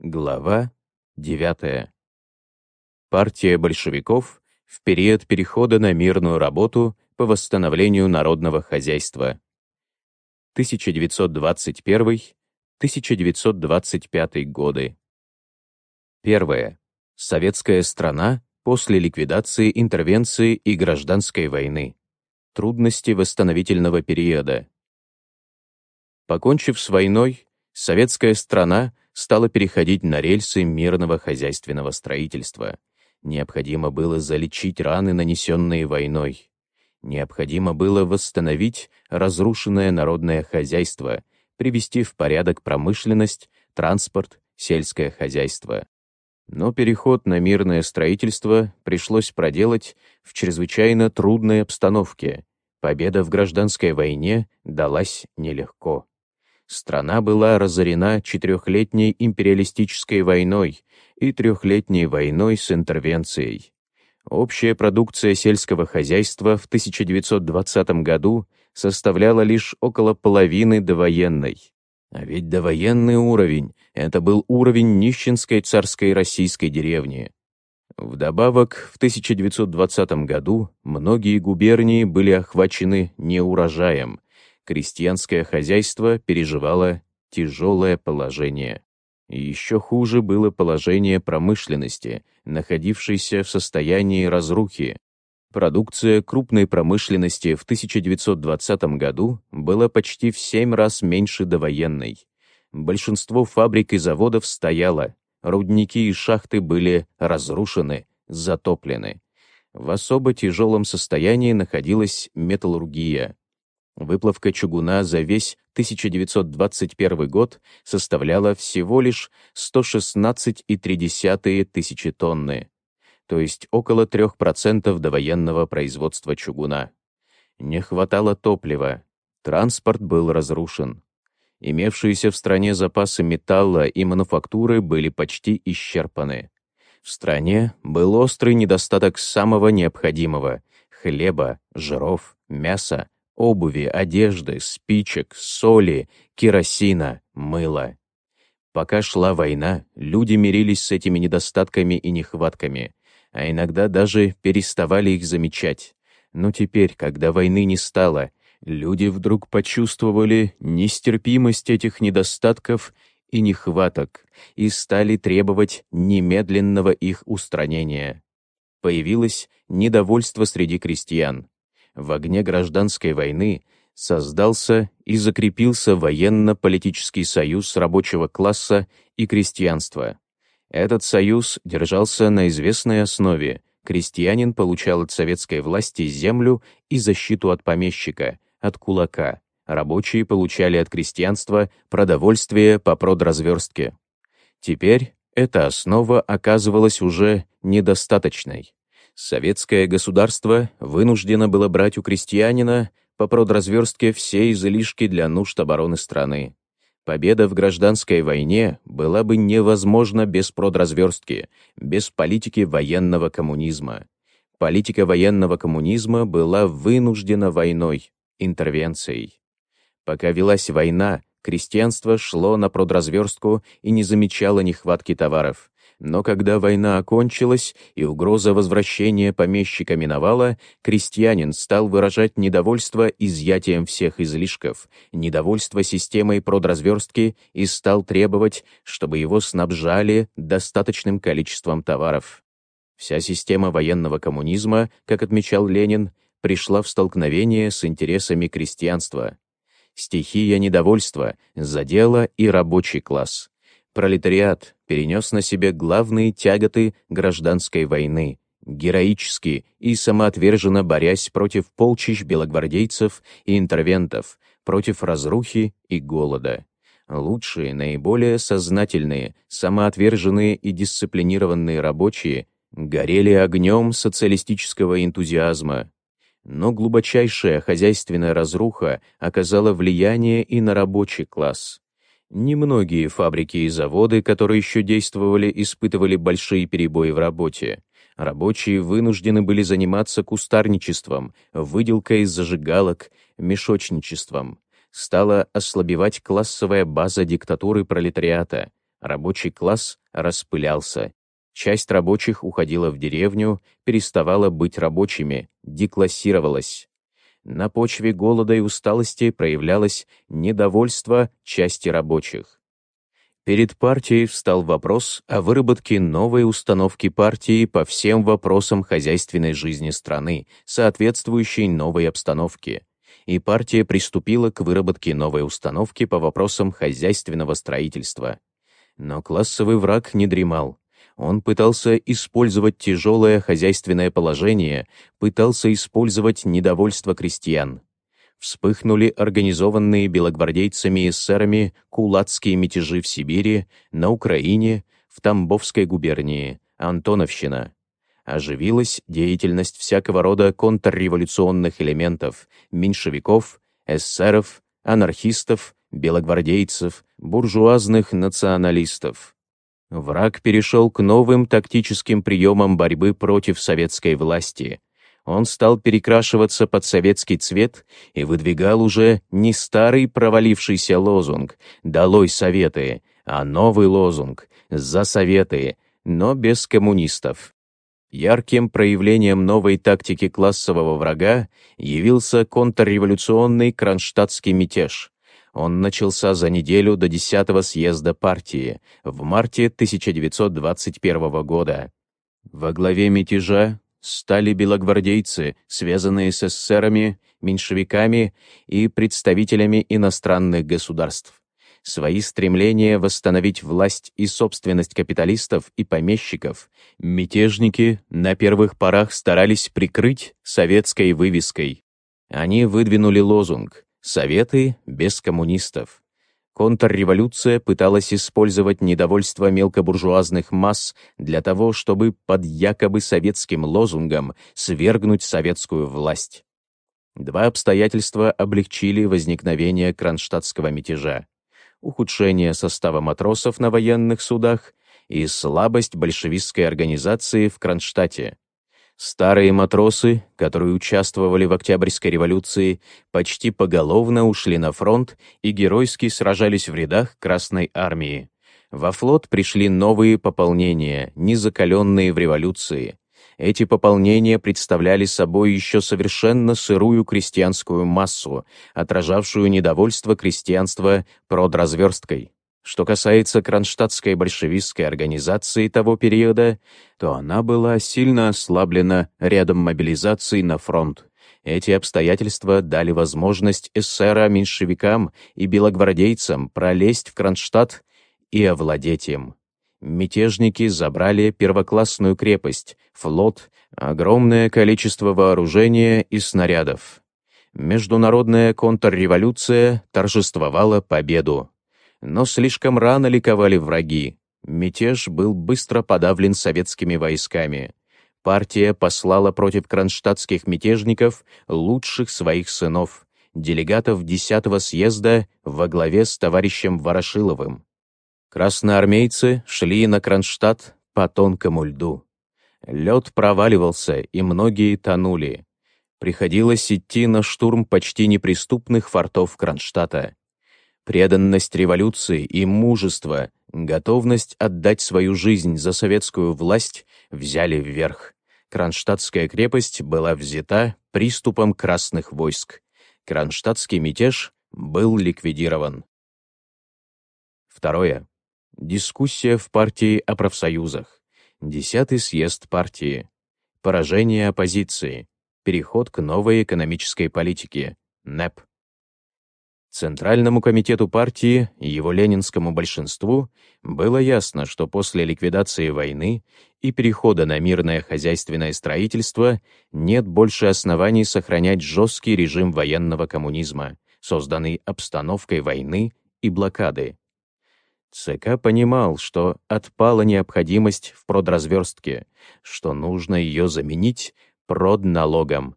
Глава 9. Партия большевиков в период перехода на мирную работу по восстановлению народного хозяйства. 1921-1925 годы. Первое. Советская страна после ликвидации интервенции и гражданской войны. Трудности восстановительного периода. Покончив с войной, советская страна стала переходить на рельсы мирного хозяйственного строительства. Необходимо было залечить раны, нанесенные войной. Необходимо было восстановить разрушенное народное хозяйство, привести в порядок промышленность, транспорт, сельское хозяйство. Но переход на мирное строительство пришлось проделать в чрезвычайно трудной обстановке. Победа в гражданской войне далась нелегко. Страна была разорена четырехлетней империалистической войной и трехлетней войной с интервенцией. Общая продукция сельского хозяйства в 1920 году составляла лишь около половины довоенной. А ведь довоенный уровень — это был уровень нищенской царской российской деревни. Вдобавок, в 1920 году многие губернии были охвачены неурожаем. Крестьянское хозяйство переживало тяжелое положение. Еще хуже было положение промышленности, находившейся в состоянии разрухи. Продукция крупной промышленности в 1920 году была почти в семь раз меньше довоенной. Большинство фабрик и заводов стояло, рудники и шахты были разрушены, затоплены. В особо тяжелом состоянии находилась металлургия. Выплавка чугуна за весь 1921 год составляла всего лишь 116,3 тысячи тонны то есть около 3% довоенного производства чугуна. Не хватало топлива, транспорт был разрушен. Имевшиеся в стране запасы металла и мануфактуры были почти исчерпаны. В стране был острый недостаток самого необходимого — хлеба, жиров, мяса, обуви, одежды, спичек, соли, керосина, мыла. Пока шла война, люди мирились с этими недостатками и нехватками, а иногда даже переставали их замечать. Но теперь, когда войны не стало, люди вдруг почувствовали нестерпимость этих недостатков и нехваток и стали требовать немедленного их устранения. Появилось недовольство среди крестьян. В огне гражданской войны создался и закрепился военно-политический союз рабочего класса и крестьянства. Этот союз держался на известной основе. Крестьянин получал от советской власти землю и защиту от помещика, от кулака. Рабочие получали от крестьянства продовольствие по продразверстке. Теперь эта основа оказывалась уже недостаточной. Советское государство вынуждено было брать у крестьянина по продразверстке все излишки для нужд обороны страны. Победа в гражданской войне была бы невозможна без продразверстки, без политики военного коммунизма. Политика военного коммунизма была вынуждена войной, интервенцией. Пока велась война, крестьянство шло на продразверстку и не замечало нехватки товаров. Но когда война окончилась и угроза возвращения помещика миновала, крестьянин стал выражать недовольство изъятием всех излишков, недовольство системой продразверстки и стал требовать, чтобы его снабжали достаточным количеством товаров. Вся система военного коммунизма, как отмечал Ленин, пришла в столкновение с интересами крестьянства. Стихия недовольства задела и рабочий класс. Пролетариат перенес на себе главные тяготы гражданской войны, героически и самоотверженно борясь против полчищ белогвардейцев и интервентов, против разрухи и голода. Лучшие, наиболее сознательные, самоотверженные и дисциплинированные рабочие горели огнем социалистического энтузиазма. Но глубочайшая хозяйственная разруха оказала влияние и на рабочий класс. Немногие фабрики и заводы, которые еще действовали, испытывали большие перебои в работе. Рабочие вынуждены были заниматься кустарничеством, выделкой зажигалок, мешочничеством. Стала ослабевать классовая база диктатуры пролетариата. Рабочий класс распылялся. Часть рабочих уходила в деревню, переставала быть рабочими, деклассировалась. На почве голода и усталости проявлялось недовольство части рабочих. Перед партией встал вопрос о выработке новой установки партии по всем вопросам хозяйственной жизни страны, соответствующей новой обстановке. И партия приступила к выработке новой установки по вопросам хозяйственного строительства. Но классовый враг не дремал. Он пытался использовать тяжелое хозяйственное положение, пытался использовать недовольство крестьян. Вспыхнули организованные белогвардейцами и эсерами кулацкие мятежи в Сибири, на Украине, в Тамбовской губернии, Антоновщина. Оживилась деятельность всякого рода контрреволюционных элементов, меньшевиков, эсеров, анархистов, белогвардейцев, буржуазных националистов. Враг перешел к новым тактическим приемам борьбы против советской власти. Он стал перекрашиваться под советский цвет и выдвигал уже не старый провалившийся лозунг «Долой Советы», а новый лозунг «За Советы», но без коммунистов. Ярким проявлением новой тактики классового врага явился контрреволюционный кронштадтский мятеж. Он начался за неделю до 10-го съезда партии в марте 1921 года. Во главе мятежа стали белогвардейцы, связанные с эсерами, меньшевиками и представителями иностранных государств. Свои стремления восстановить власть и собственность капиталистов и помещиков мятежники на первых порах старались прикрыть советской вывеской. Они выдвинули лозунг Советы без коммунистов. Контрреволюция пыталась использовать недовольство мелкобуржуазных масс для того, чтобы под якобы советским лозунгом свергнуть советскую власть. Два обстоятельства облегчили возникновение кронштадтского мятежа. Ухудшение состава матросов на военных судах и слабость большевистской организации в Кронштадте. Старые матросы, которые участвовали в Октябрьской революции, почти поголовно ушли на фронт и геройски сражались в рядах Красной армии. Во флот пришли новые пополнения, незакаленные в революции. Эти пополнения представляли собой еще совершенно сырую крестьянскую массу, отражавшую недовольство крестьянства продразверсткой. Что касается кронштадтской большевистской организации того периода, то она была сильно ослаблена рядом мобилизаций на фронт. Эти обстоятельства дали возможность эсера-меньшевикам и белогвардейцам пролезть в Кронштадт и овладеть им. Мятежники забрали первоклассную крепость, флот, огромное количество вооружения и снарядов. Международная контрреволюция торжествовала победу. Но слишком рано ликовали враги. Мятеж был быстро подавлен советскими войсками. Партия послала против кронштадтских мятежников лучших своих сынов, делегатов 10-го съезда во главе с товарищем Ворошиловым. Красноармейцы шли на Кронштадт по тонкому льду. Лед проваливался, и многие тонули. Приходилось идти на штурм почти неприступных фортов Кронштадта. Преданность революции и мужество, готовность отдать свою жизнь за советскую власть взяли вверх. Кронштадтская крепость была взята приступом красных войск. Кронштадтский мятеж был ликвидирован. Второе. Дискуссия в партии о профсоюзах. Десятый съезд партии. Поражение оппозиции. Переход к новой экономической политике. НЭП. Центральному комитету партии и его ленинскому большинству было ясно, что после ликвидации войны и перехода на мирное хозяйственное строительство нет больше оснований сохранять жесткий режим военного коммунизма, созданный обстановкой войны и блокады. ЦК понимал, что отпала необходимость в продразверстке, что нужно ее заменить продналогом,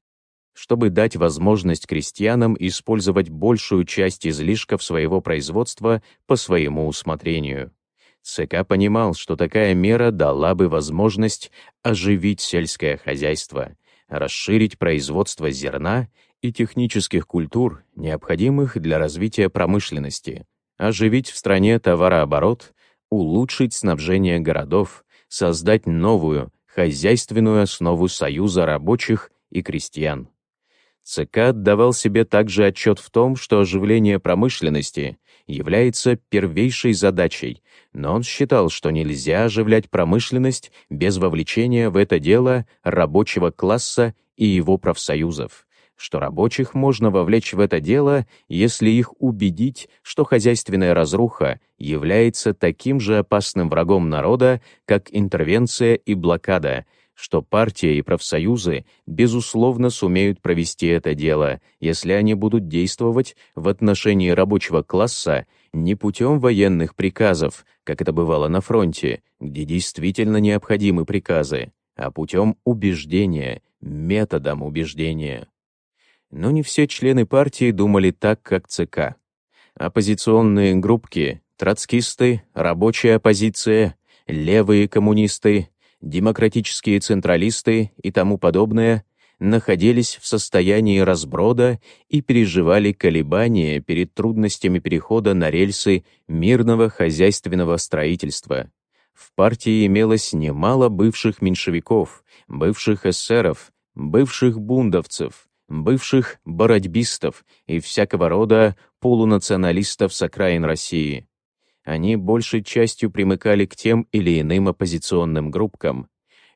чтобы дать возможность крестьянам использовать большую часть излишков своего производства по своему усмотрению. ЦК понимал, что такая мера дала бы возможность оживить сельское хозяйство, расширить производство зерна и технических культур, необходимых для развития промышленности, оживить в стране товарооборот, улучшить снабжение городов, создать новую, хозяйственную основу союза рабочих и крестьян. ЦК отдавал себе также отчет в том, что оживление промышленности является первейшей задачей, но он считал, что нельзя оживлять промышленность без вовлечения в это дело рабочего класса и его профсоюзов, что рабочих можно вовлечь в это дело, если их убедить, что хозяйственная разруха является таким же опасным врагом народа, как интервенция и блокада, что партия и профсоюзы, безусловно, сумеют провести это дело, если они будут действовать в отношении рабочего класса не путем военных приказов, как это бывало на фронте, где действительно необходимы приказы, а путем убеждения, методом убеждения. Но не все члены партии думали так, как ЦК. Оппозиционные группки, троцкисты, рабочая оппозиция, левые коммунисты, демократические централисты и тому подобное находились в состоянии разброда и переживали колебания перед трудностями перехода на рельсы мирного хозяйственного строительства. В партии имелось немало бывших меньшевиков, бывших эсеров, бывших бундовцев, бывших бородьбистов и всякого рода полунационалистов с окраин России. Они большей частью примыкали к тем или иным оппозиционным группкам.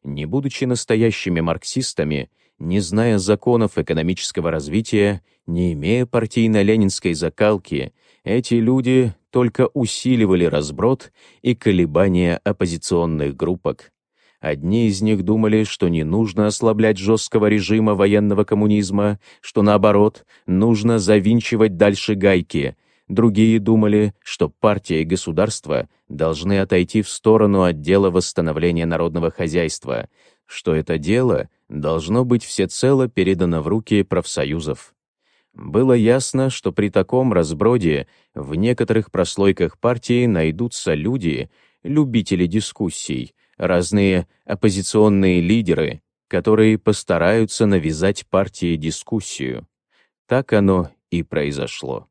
Не будучи настоящими марксистами, не зная законов экономического развития, не имея партийно-ленинской закалки, эти люди только усиливали разброд и колебания оппозиционных группок. Одни из них думали, что не нужно ослаблять жесткого режима военного коммунизма, что наоборот, нужно завинчивать дальше гайки. Другие думали, что партия и государство должны отойти в сторону от дела восстановления народного хозяйства, что это дело должно быть всецело передано в руки профсоюзов. Было ясно, что при таком разброде в некоторых прослойках партии найдутся люди, любители дискуссий, разные оппозиционные лидеры, которые постараются навязать партии дискуссию. Так оно и произошло.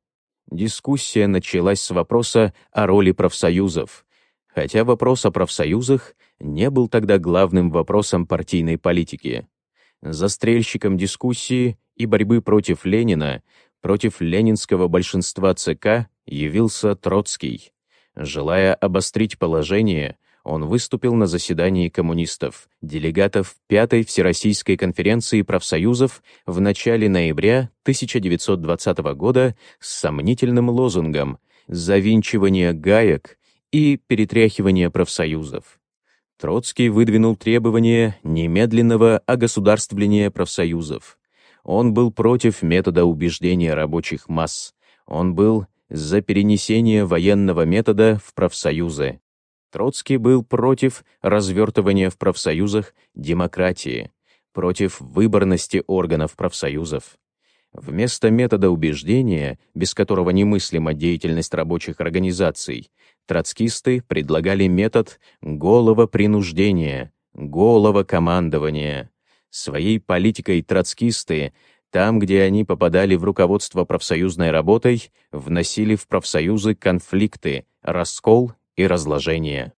Дискуссия началась с вопроса о роли профсоюзов, хотя вопрос о профсоюзах не был тогда главным вопросом партийной политики. Застрельщиком дискуссии и борьбы против Ленина, против ленинского большинства ЦК явился Троцкий. Желая обострить положение, он выступил на заседании коммунистов, делегатов Пятой Всероссийской конференции профсоюзов в начале ноября 1920 года с сомнительным лозунгом «Завинчивание гаек и перетряхивание профсоюзов». Троцкий выдвинул требование немедленного огосударствления профсоюзов. Он был против метода убеждения рабочих масс. Он был за перенесение военного метода в профсоюзы. Троцкий был против развертывания в профсоюзах демократии, против выборности органов профсоюзов. Вместо метода убеждения, без которого немыслима деятельность рабочих организаций, троцкисты предлагали метод голого принуждения, голого командования. Своей политикой троцкисты, там, где они попадали в руководство профсоюзной работой, вносили в профсоюзы конфликты, раскол и разложения.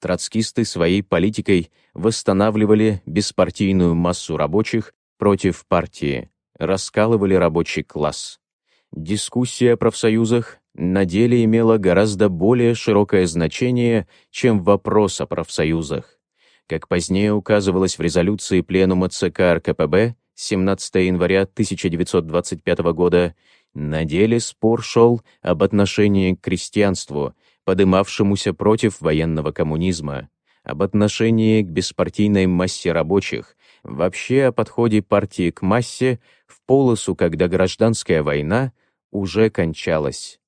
Троцкисты своей политикой восстанавливали беспартийную массу рабочих против партии, раскалывали рабочий класс. Дискуссия о профсоюзах на деле имела гораздо более широкое значение, чем вопрос о профсоюзах. Как позднее указывалось в резолюции Пленума ЦК РКПБ 17 января 1925 года, на деле спор шел об отношении к крестьянству, подымавшемуся против военного коммунизма, об отношении к беспартийной массе рабочих, вообще о подходе партии к массе в полосу, когда гражданская война уже кончалась.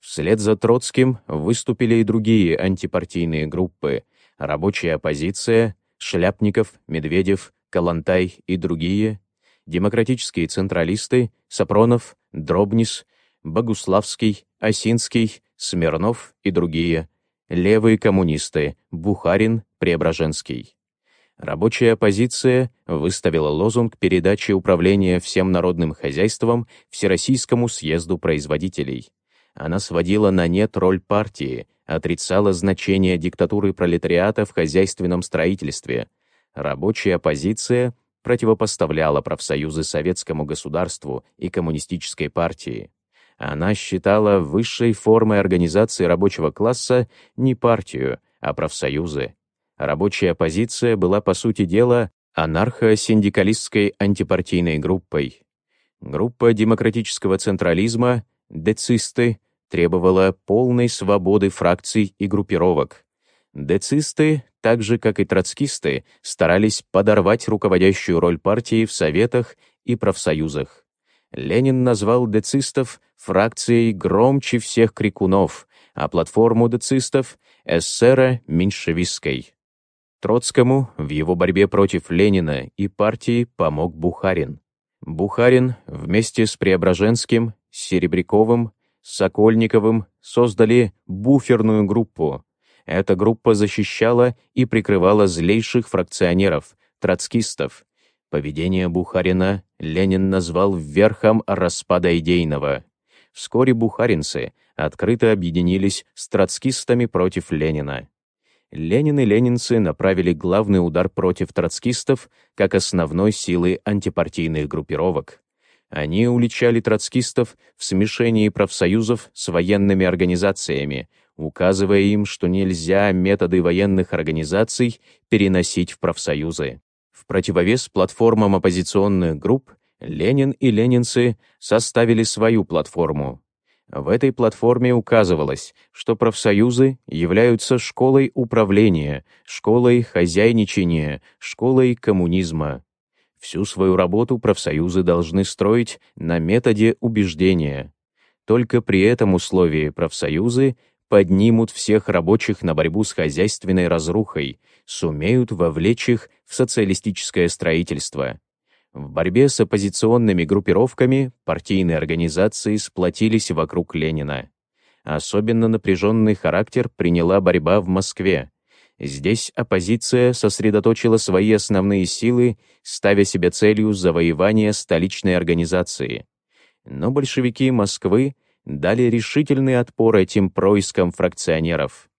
Вслед за Троцким выступили и другие антипартийные группы «Рабочая оппозиция», «Шляпников», «Медведев», «Калантай» и другие, демократические централисты, Сапронов, Дробнис, Богуславский, Осинский, Смирнов и другие, левые коммунисты, Бухарин, Преображенский. Рабочая оппозиция выставила лозунг передачи управления всем народным хозяйством Всероссийскому съезду производителей. Она сводила на нет роль партии, отрицала значение диктатуры пролетариата в хозяйственном строительстве. Рабочая оппозиция противопоставляла профсоюзы советскому государству и коммунистической партии. Она считала высшей формой организации рабочего класса не партию, а профсоюзы. Рабочая оппозиция была, по сути дела, анархо-синдикалистской антипартийной группой. Группа демократического централизма, децисты, требовала полной свободы фракций и группировок. Децисты, так же как и троцкисты, старались подорвать руководящую роль партии в советах и профсоюзах. Ленин назвал децистов фракцией громче всех крикунов, а платформу децистов — эсера меньшевистской. Троцкому в его борьбе против Ленина и партии помог Бухарин. Бухарин вместе с Преображенским, Серебряковым, Сокольниковым создали буферную группу. Эта группа защищала и прикрывала злейших фракционеров, троцкистов. Поведение Бухарина Ленин назвал верхом распада идейного. Вскоре бухаринцы открыто объединились с троцкистами против Ленина. Ленин и ленинцы направили главный удар против троцкистов как основной силы антипартийных группировок. Они уличали троцкистов в смешении профсоюзов с военными организациями, указывая им, что нельзя методы военных организаций переносить в профсоюзы. В противовес платформам оппозиционных групп Ленин и ленинцы составили свою платформу. В этой платформе указывалось, что профсоюзы являются школой управления, школой хозяйничания, школой коммунизма. Всю свою работу профсоюзы должны строить на методе убеждения. Только при этом условии профсоюзы поднимут всех рабочих на борьбу с хозяйственной разрухой, сумеют вовлечь их в социалистическое строительство. В борьбе с оппозиционными группировками партийные организации сплотились вокруг Ленина. Особенно напряженный характер приняла борьба в Москве. Здесь оппозиция сосредоточила свои основные силы, ставя себе целью завоевания столичной организации. Но большевики Москвы дали решительный отпор этим проискам фракционеров.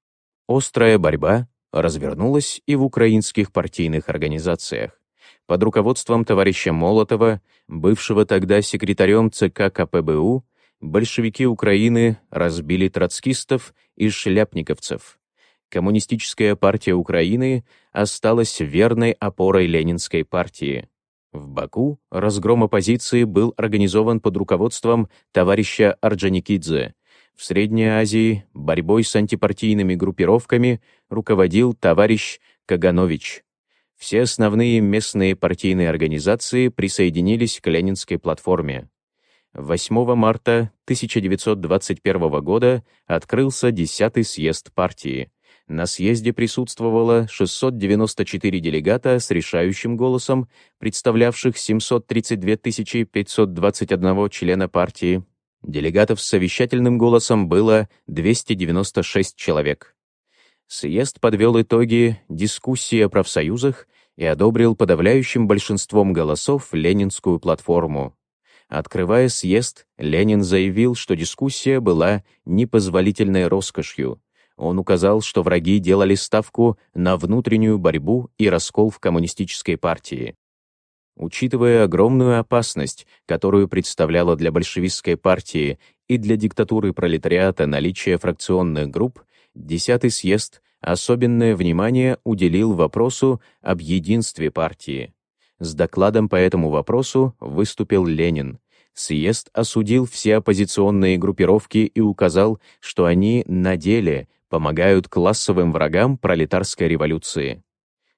Острая борьба развернулась и в украинских партийных организациях под руководством товарища Молотова, бывшего тогда секретарем ЦК КПБУ, большевики Украины разбили троцкистов и шляпниковцев. Коммунистическая партия Украины осталась верной опорой Ленинской партии. В Баку разгром оппозиции был организован под руководством товарища Орджоникидзе. В Средней Азии борьбой с антипартийными группировками руководил товарищ Каганович. Все основные местные партийные организации присоединились к Ленинской платформе. 8 марта 1921 года открылся 10-й съезд партии. На съезде присутствовало 694 делегата с решающим голосом, представлявших 732 521 члена партии. Делегатов с совещательным голосом было 296 человек. Съезд подвел итоги дискуссии о профсоюзах и одобрил подавляющим большинством голосов Ленинскую платформу. Открывая съезд, Ленин заявил, что дискуссия была непозволительной роскошью. Он указал, что враги делали ставку на внутреннюю борьбу и раскол в коммунистической партии. Учитывая огромную опасность, которую представляла для большевистской партии и для диктатуры пролетариата наличие фракционных групп, Десятый съезд особенное внимание уделил вопросу об единстве партии. С докладом по этому вопросу выступил Ленин. Съезд осудил все оппозиционные группировки и указал, что они на деле помогают классовым врагам пролетарской революции.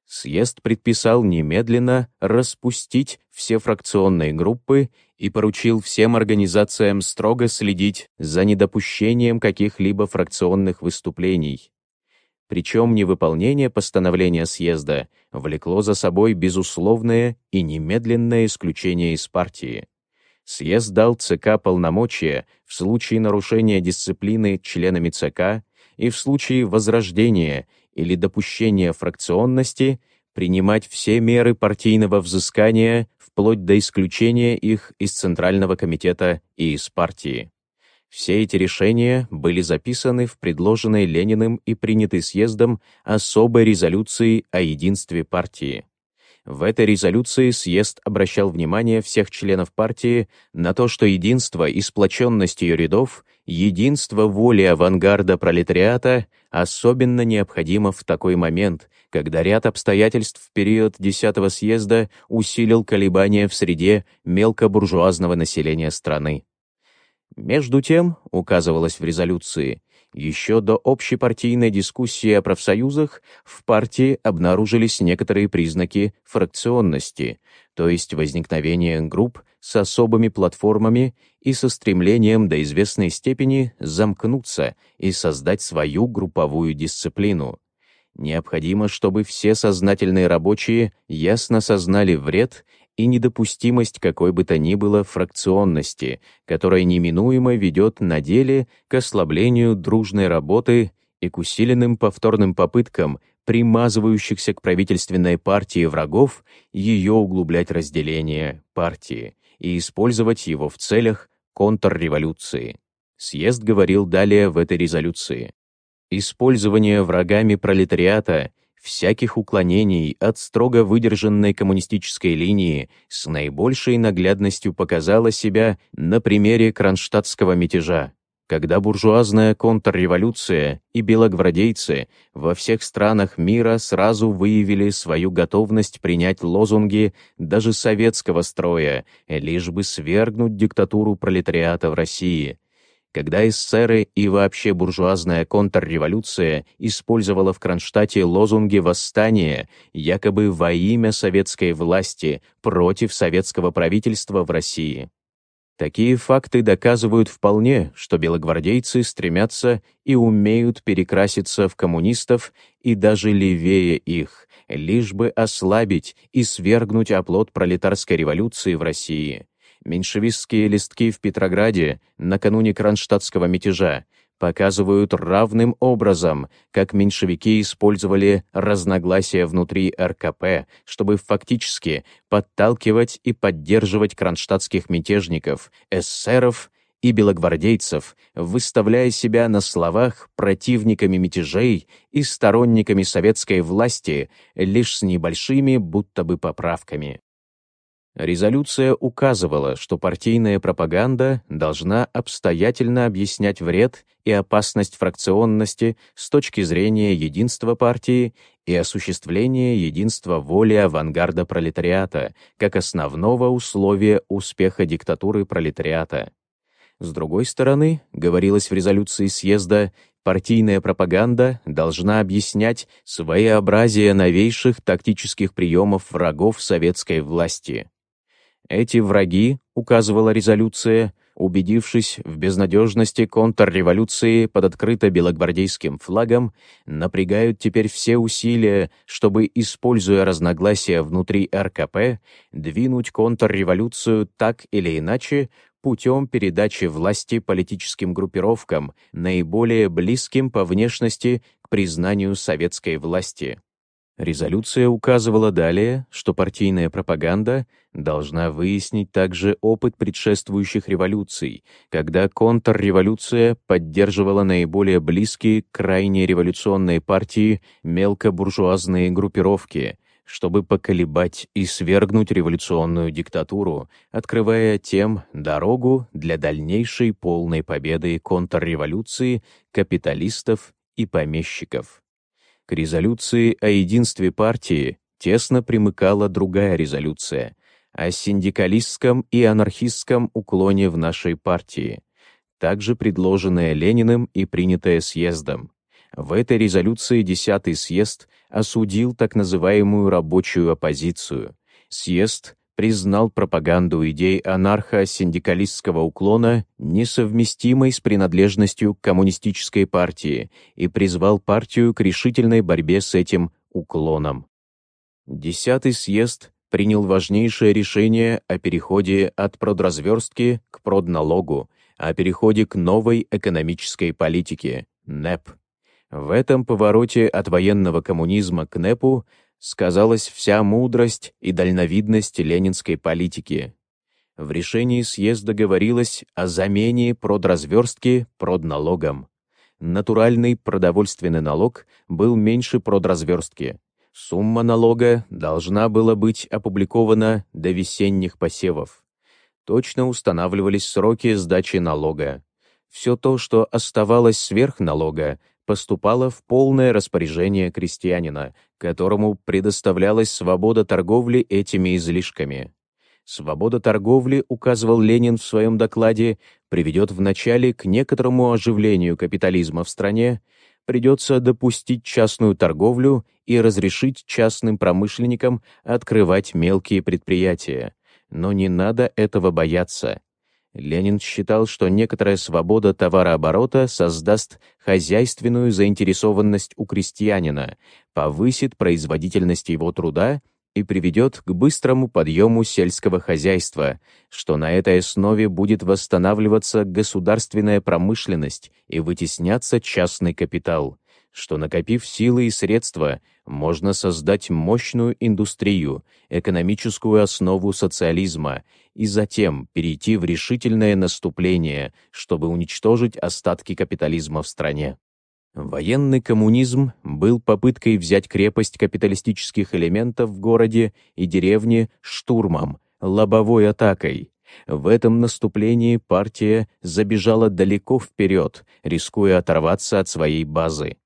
Съезд предписал немедленно распустить все фракционные группы и поручил всем организациям строго следить за недопущением каких-либо фракционных выступлений. Причем невыполнение постановления съезда влекло за собой безусловное и немедленное исключение из партии. Съезд дал ЦК полномочия в случае нарушения дисциплины членами ЦК и в случае возрождения или допущения фракционности принимать все меры партийного взыскания вплоть до исключения их из Центрального комитета и из партии. Все эти решения были записаны в предложенной Лениным и принятой съездом особой резолюции о единстве партии. В этой резолюции съезд обращал внимание всех членов партии на то, что единство и сплоченность ее рядов, единство воли авангарда пролетариата особенно необходимо в такой момент, когда ряд обстоятельств в период 10-го съезда усилил колебания в среде мелкобуржуазного населения страны. Между тем, указывалось в резолюции, еще до общепартийной дискуссии о профсоюзах в партии обнаружились некоторые признаки фракционности, то есть возникновение групп с особыми платформами и со стремлением до известной степени замкнуться и создать свою групповую дисциплину. Необходимо, чтобы все сознательные рабочие ясно сознали вред и недопустимость какой бы то ни было фракционности, которая неминуемо ведет на деле к ослаблению дружной работы и к усиленным повторным попыткам примазывающихся к правительственной партии врагов ее углублять разделение партии и использовать его в целях контрреволюции. Съезд говорил далее в этой резолюции. Использование врагами пролетариата всяких уклонений от строго выдержанной коммунистической линии с наибольшей наглядностью показала себя на примере кронштадтского мятежа, когда буржуазная контрреволюция и белогвардейцы во всех странах мира сразу выявили свою готовность принять лозунги даже советского строя, лишь бы свергнуть диктатуру пролетариата в России — когда эсеры и вообще буржуазная контрреволюция использовала в Кронштадте лозунги восстания якобы во имя советской власти против советского правительства в России. Такие факты доказывают вполне, что белогвардейцы стремятся и умеют перекраситься в коммунистов и даже левее их, лишь бы ослабить и свергнуть оплот пролетарской революции в России. Меньшевистские листки в Петрограде накануне кронштадтского мятежа показывают равным образом, как меньшевики использовали разногласия внутри РКП, чтобы фактически подталкивать и поддерживать кронштадтских мятежников, эсеров и белогвардейцев, выставляя себя на словах противниками мятежей и сторонниками советской власти лишь с небольшими будто бы поправками. Резолюция указывала, что партийная пропаганда должна обстоятельно объяснять вред и опасность фракционности с точки зрения единства партии и осуществления единства воли авангарда пролетариата как основного условия успеха диктатуры пролетариата. С другой стороны, говорилось в резолюции съезда, партийная пропаганда должна объяснять своеобразие новейших тактических приемов врагов советской власти. Эти враги, указывала резолюция, убедившись в безнадежности контрреволюции под открыто белогвардейским флагом, напрягают теперь все усилия, чтобы, используя разногласия внутри РКП, двинуть контрреволюцию так или иначе путем передачи власти политическим группировкам, наиболее близким по внешности к признанию советской власти. Резолюция указывала далее, что партийная пропаганда должна выяснить также опыт предшествующих революций, когда контрреволюция поддерживала наиболее близкие крайне революционной партии мелкобуржуазные группировки, чтобы поколебать и свергнуть революционную диктатуру, открывая тем дорогу для дальнейшей полной победы контрреволюции капиталистов и помещиков. К резолюции о единстве партии тесно примыкала другая резолюция о синдикалистском и анархистском уклоне в нашей партии, также предложенная Лениным и принятая съездом. В этой резолюции 10-й съезд осудил так называемую рабочую оппозицию. Съезд признал пропаганду идей анархо-синдикалистского уклона несовместимой с принадлежностью к коммунистической партии и призвал партию к решительной борьбе с этим уклоном. Десятый съезд принял важнейшее решение о переходе от продразверстки к продналогу, о переходе к новой экономической политике – НЭП. В этом повороте от военного коммунизма к НЭПу сказалась вся мудрость и дальновидность ленинской политики. В решении съезда говорилось о замене продразверстки продналогом. Натуральный продовольственный налог был меньше продразверстки. Сумма налога должна была быть опубликована до весенних посевов. Точно устанавливались сроки сдачи налога. Все то, что оставалось сверх налога, поступало в полное распоряжение крестьянина, которому предоставлялась свобода торговли этими излишками. Свобода торговли, указывал Ленин в своем докладе, приведет вначале к некоторому оживлению капитализма в стране, придется допустить частную торговлю и разрешить частным промышленникам открывать мелкие предприятия. Но не надо этого бояться. Ленин считал, что некоторая свобода товарооборота создаст хозяйственную заинтересованность у крестьянина, повысит производительность его труда и приведет к быстрому подъему сельского хозяйства, что на этой основе будет восстанавливаться государственная промышленность и вытесняться частный капитал, что, накопив силы и средства, можно создать мощную индустрию, экономическую основу социализма и затем перейти в решительное наступление, чтобы уничтожить остатки капитализма в стране. Военный коммунизм был попыткой взять крепость капиталистических элементов в городе и деревне штурмом, лобовой атакой. В этом наступлении партия забежала далеко вперед, рискуя оторваться от своей базы.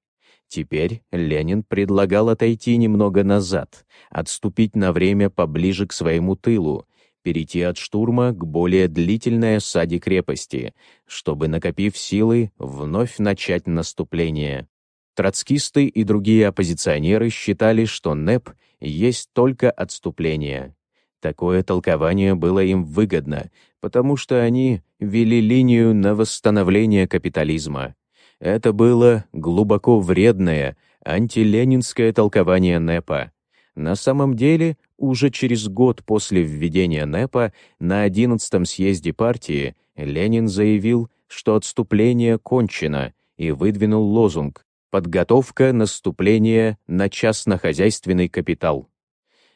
Теперь Ленин предлагал отойти немного назад, отступить на время поближе к своему тылу, перейти от штурма к более длительной осаде крепости, чтобы, накопив силы, вновь начать наступление. Троцкисты и другие оппозиционеры считали, что НЭП есть только отступление. Такое толкование было им выгодно, потому что они вели линию на восстановление капитализма. Это было глубоко вредное антиленинское толкование НЭПа. На самом деле уже через год после введения НЭПа на 11-м съезде партии Ленин заявил, что отступление кончено, и выдвинул лозунг «Подготовка наступления на частнохозяйственный капитал».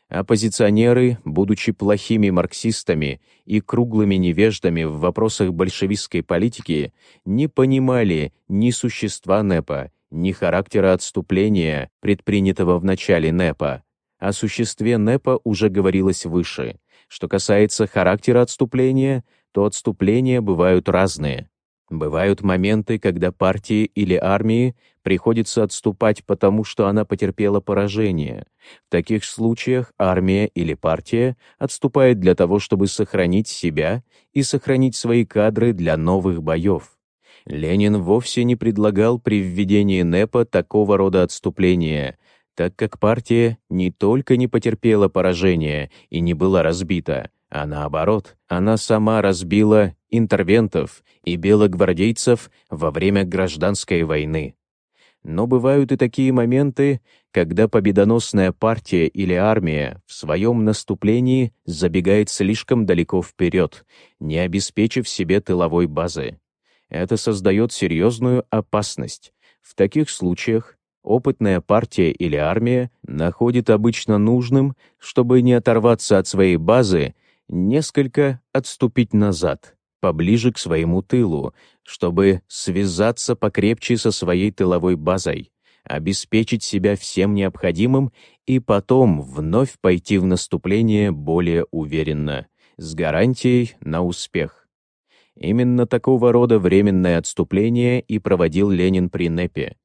Оппозиционеры, будучи плохими марксистами и круглыми невеждами в вопросах большевистской политики, не понимали ни существа НЭПа, ни характера отступления, предпринятого в начале НЭПа, о существе НЭПа уже говорилось выше. Что касается характера отступления, то отступления бывают разные. Бывают моменты, когда партии или армии приходится отступать потому, что она потерпела поражение. В таких случаях армия или партия отступает для того, чтобы сохранить себя и сохранить свои кадры для новых боев. Ленин вовсе не предлагал при введении НЭПа такого рода отступления, так как партия не только не потерпела поражения и не была разбита, а наоборот, она сама разбила интервентов и белогвардейцев во время гражданской войны. Но бывают и такие моменты, когда победоносная партия или армия в своем наступлении забегает слишком далеко вперед, не обеспечив себе тыловой базы. Это создает серьезную опасность. В таких случаях опытная партия или армия находит обычно нужным, чтобы не оторваться от своей базы, несколько отступить назад, поближе к своему тылу, чтобы связаться покрепче со своей тыловой базой, обеспечить себя всем необходимым и потом вновь пойти в наступление более уверенно, с гарантией на успех. Именно такого рода временное отступление и проводил Ленин при НЭПе.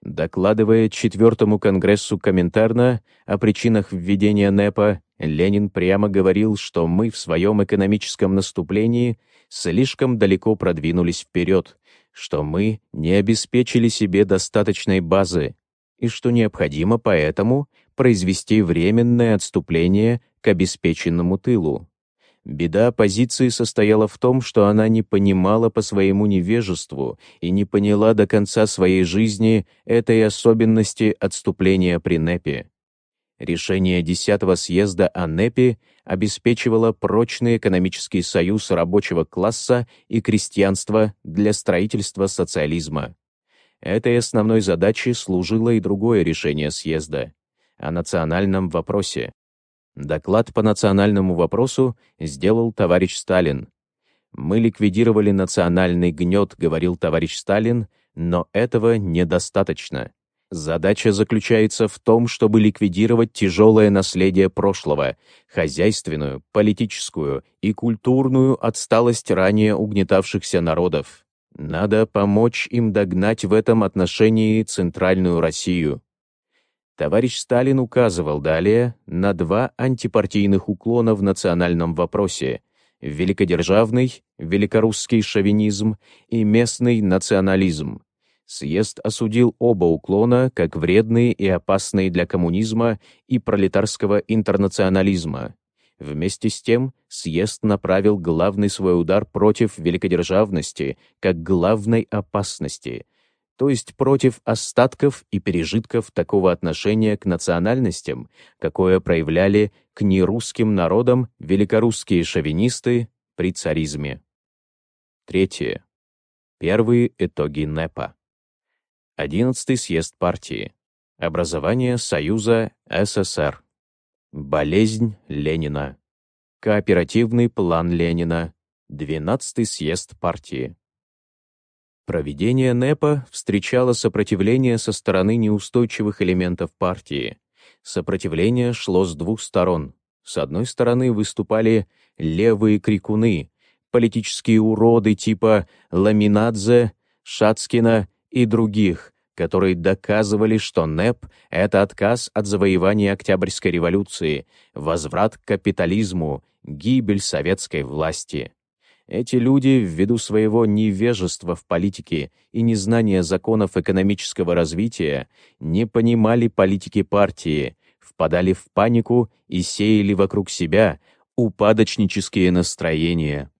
Докладывая Четвертому Конгрессу комментарно о причинах введения НЭПа, Ленин прямо говорил, что мы в своем экономическом наступлении слишком далеко продвинулись вперед, что мы не обеспечили себе достаточной базы и что необходимо поэтому произвести временное отступление к обеспеченному тылу. Беда оппозиции состояла в том, что она не понимала по своему невежеству и не поняла до конца своей жизни этой особенности отступления при НЭПе. Решение 10-го съезда о НЭПе обеспечивало прочный экономический союз рабочего класса и крестьянства для строительства социализма. Этой основной задачей служило и другое решение съезда — о национальном вопросе. Доклад по национальному вопросу сделал товарищ Сталин. «Мы ликвидировали национальный гнет», — говорил товарищ Сталин, «но этого недостаточно. Задача заключается в том, чтобы ликвидировать тяжелое наследие прошлого, хозяйственную, политическую и культурную отсталость ранее угнетавшихся народов. Надо помочь им догнать в этом отношении Центральную Россию. Товарищ Сталин указывал далее на два антипартийных уклона в национальном вопросе – великодержавный, великорусский шовинизм и местный национализм. Съезд осудил оба уклона как вредные и опасные для коммунизма и пролетарского интернационализма. Вместе с тем, съезд направил главный свой удар против великодержавности как главной опасности, то есть против остатков и пережитков такого отношения к национальностям, какое проявляли к нерусским народам великорусские шовинисты при царизме. Третье. Первые итоги НЭПа. 11 съезд партии. Образование Союза СССР. Болезнь Ленина. Кооперативный план Ленина. 12 съезд партии. Проведение НЭПа встречало сопротивление со стороны неустойчивых элементов партии. Сопротивление шло с двух сторон. С одной стороны выступали левые крикуны, политические уроды типа Ламинадзе, Шацкина и других, которые доказывали, что НЭП — это отказ от завоевания Октябрьской революции, возврат к капитализму, гибель советской власти. Эти люди, ввиду своего невежества в политике и незнания законов экономического развития, не понимали политики партии, впадали в панику и сеяли вокруг себя упадочнические настроения.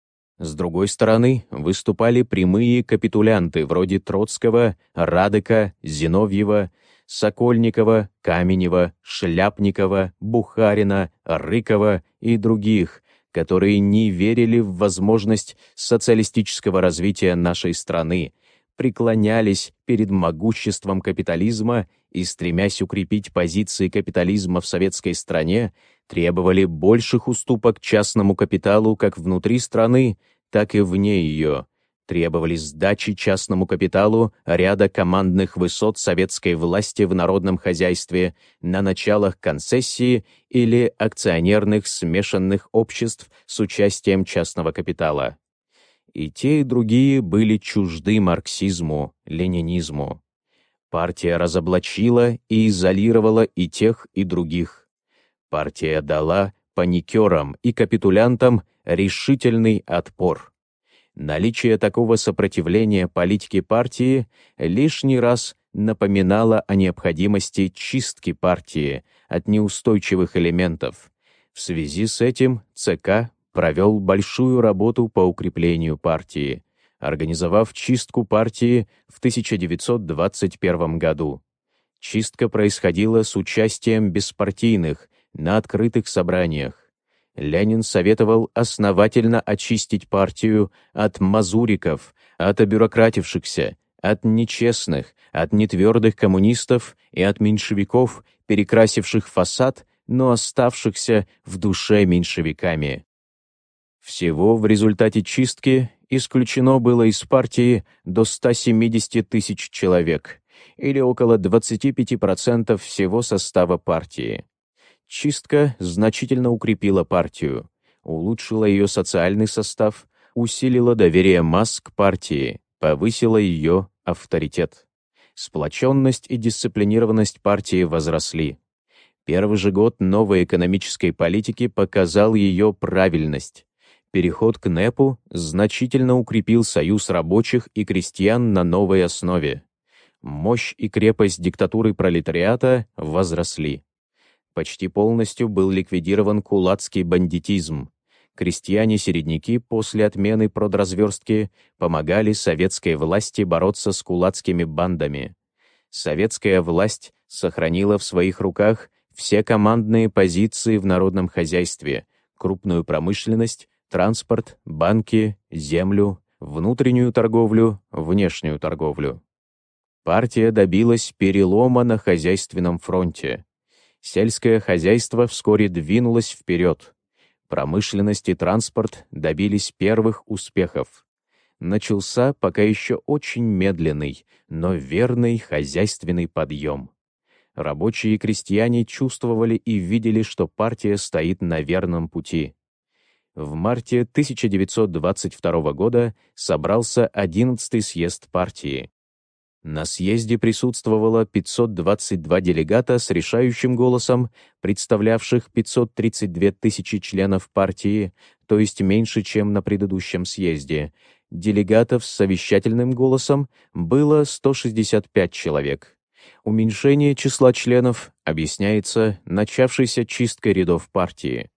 С другой стороны, выступали прямые капитулянты вроде Троцкого, Радыка, Зиновьева, Сокольникова, Каменева, Шляпникова, Бухарина, Рыкова и других, которые не верили в возможность социалистического развития нашей страны, преклонялись перед могуществом капитализма и, стремясь укрепить позиции капитализма в советской стране, требовали больших уступок частному капиталу как внутри страны, так и вне ее, требовали сдачи частному капиталу ряда командных высот советской власти в народном хозяйстве на началах концессии или акционерных смешанных обществ с участием частного капитала. И те, и другие были чужды марксизму, ленинизму. Партия разоблачила и изолировала и тех, и других. Партия дала паникерам и капитулянтам решительный отпор. Наличие такого сопротивления политике партии лишний раз напоминало о необходимости чистки партии от неустойчивых элементов. В связи с этим ЦК провел большую работу по укреплению партии, организовав чистку партии в 1921 году. Чистка происходила с участием беспартийных на открытых собраниях. Ленин советовал основательно очистить партию от мазуриков, от обюрократившихся, от нечестных, от нетвердых коммунистов и от меньшевиков, перекрасивших фасад, но оставшихся в душе меньшевиками. Всего в результате чистки исключено было из партии до 170 тысяч человек, или около 25% всего состава партии. Чистка значительно укрепила партию, улучшила ее социальный состав, усилила доверие масс к партии, повысила ее авторитет. Сплоченность и дисциплинированность партии возросли. Первый же год новой экономической политики показал ее правильность. Переход к НЭПу значительно укрепил союз рабочих и крестьян на новой основе. Мощь и крепость диктатуры пролетариата возросли. Почти полностью был ликвидирован кулацкий бандитизм. Крестьяне-середняки после отмены продразверстки помогали советской власти бороться с кулацкими бандами. Советская власть сохранила в своих руках все командные позиции в народном хозяйстве, крупную промышленность, транспорт, банки, землю, внутреннюю торговлю, внешнюю торговлю. Партия добилась перелома на хозяйственном фронте. Сельское хозяйство вскоре двинулось вперед. Промышленность и транспорт добились первых успехов. Начался пока еще очень медленный, но верный хозяйственный подъем. Рабочие и крестьяне чувствовали и видели, что партия стоит на верном пути. В марте 1922 года собрался 11-й съезд партии. На съезде присутствовало 522 делегата с решающим голосом, представлявших 532 тысячи членов партии, то есть меньше, чем на предыдущем съезде. Делегатов с совещательным голосом было 165 человек. Уменьшение числа членов объясняется начавшейся чисткой рядов партии.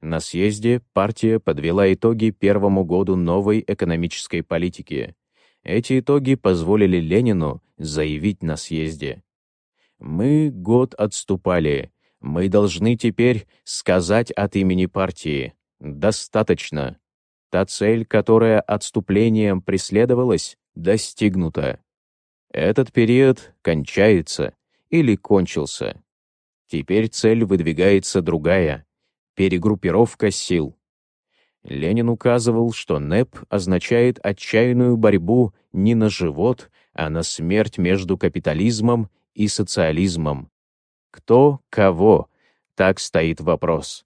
На съезде партия подвела итоги первому году новой экономической политики. Эти итоги позволили Ленину заявить на съезде. «Мы год отступали. Мы должны теперь сказать от имени партии. Достаточно. Та цель, которая отступлением преследовалась, достигнута. Этот период кончается или кончился. Теперь цель выдвигается другая — перегруппировка сил. Ленин указывал, что НЭП означает отчаянную борьбу не на живот, а на смерть между капитализмом и социализмом. Кто кого? Так стоит вопрос.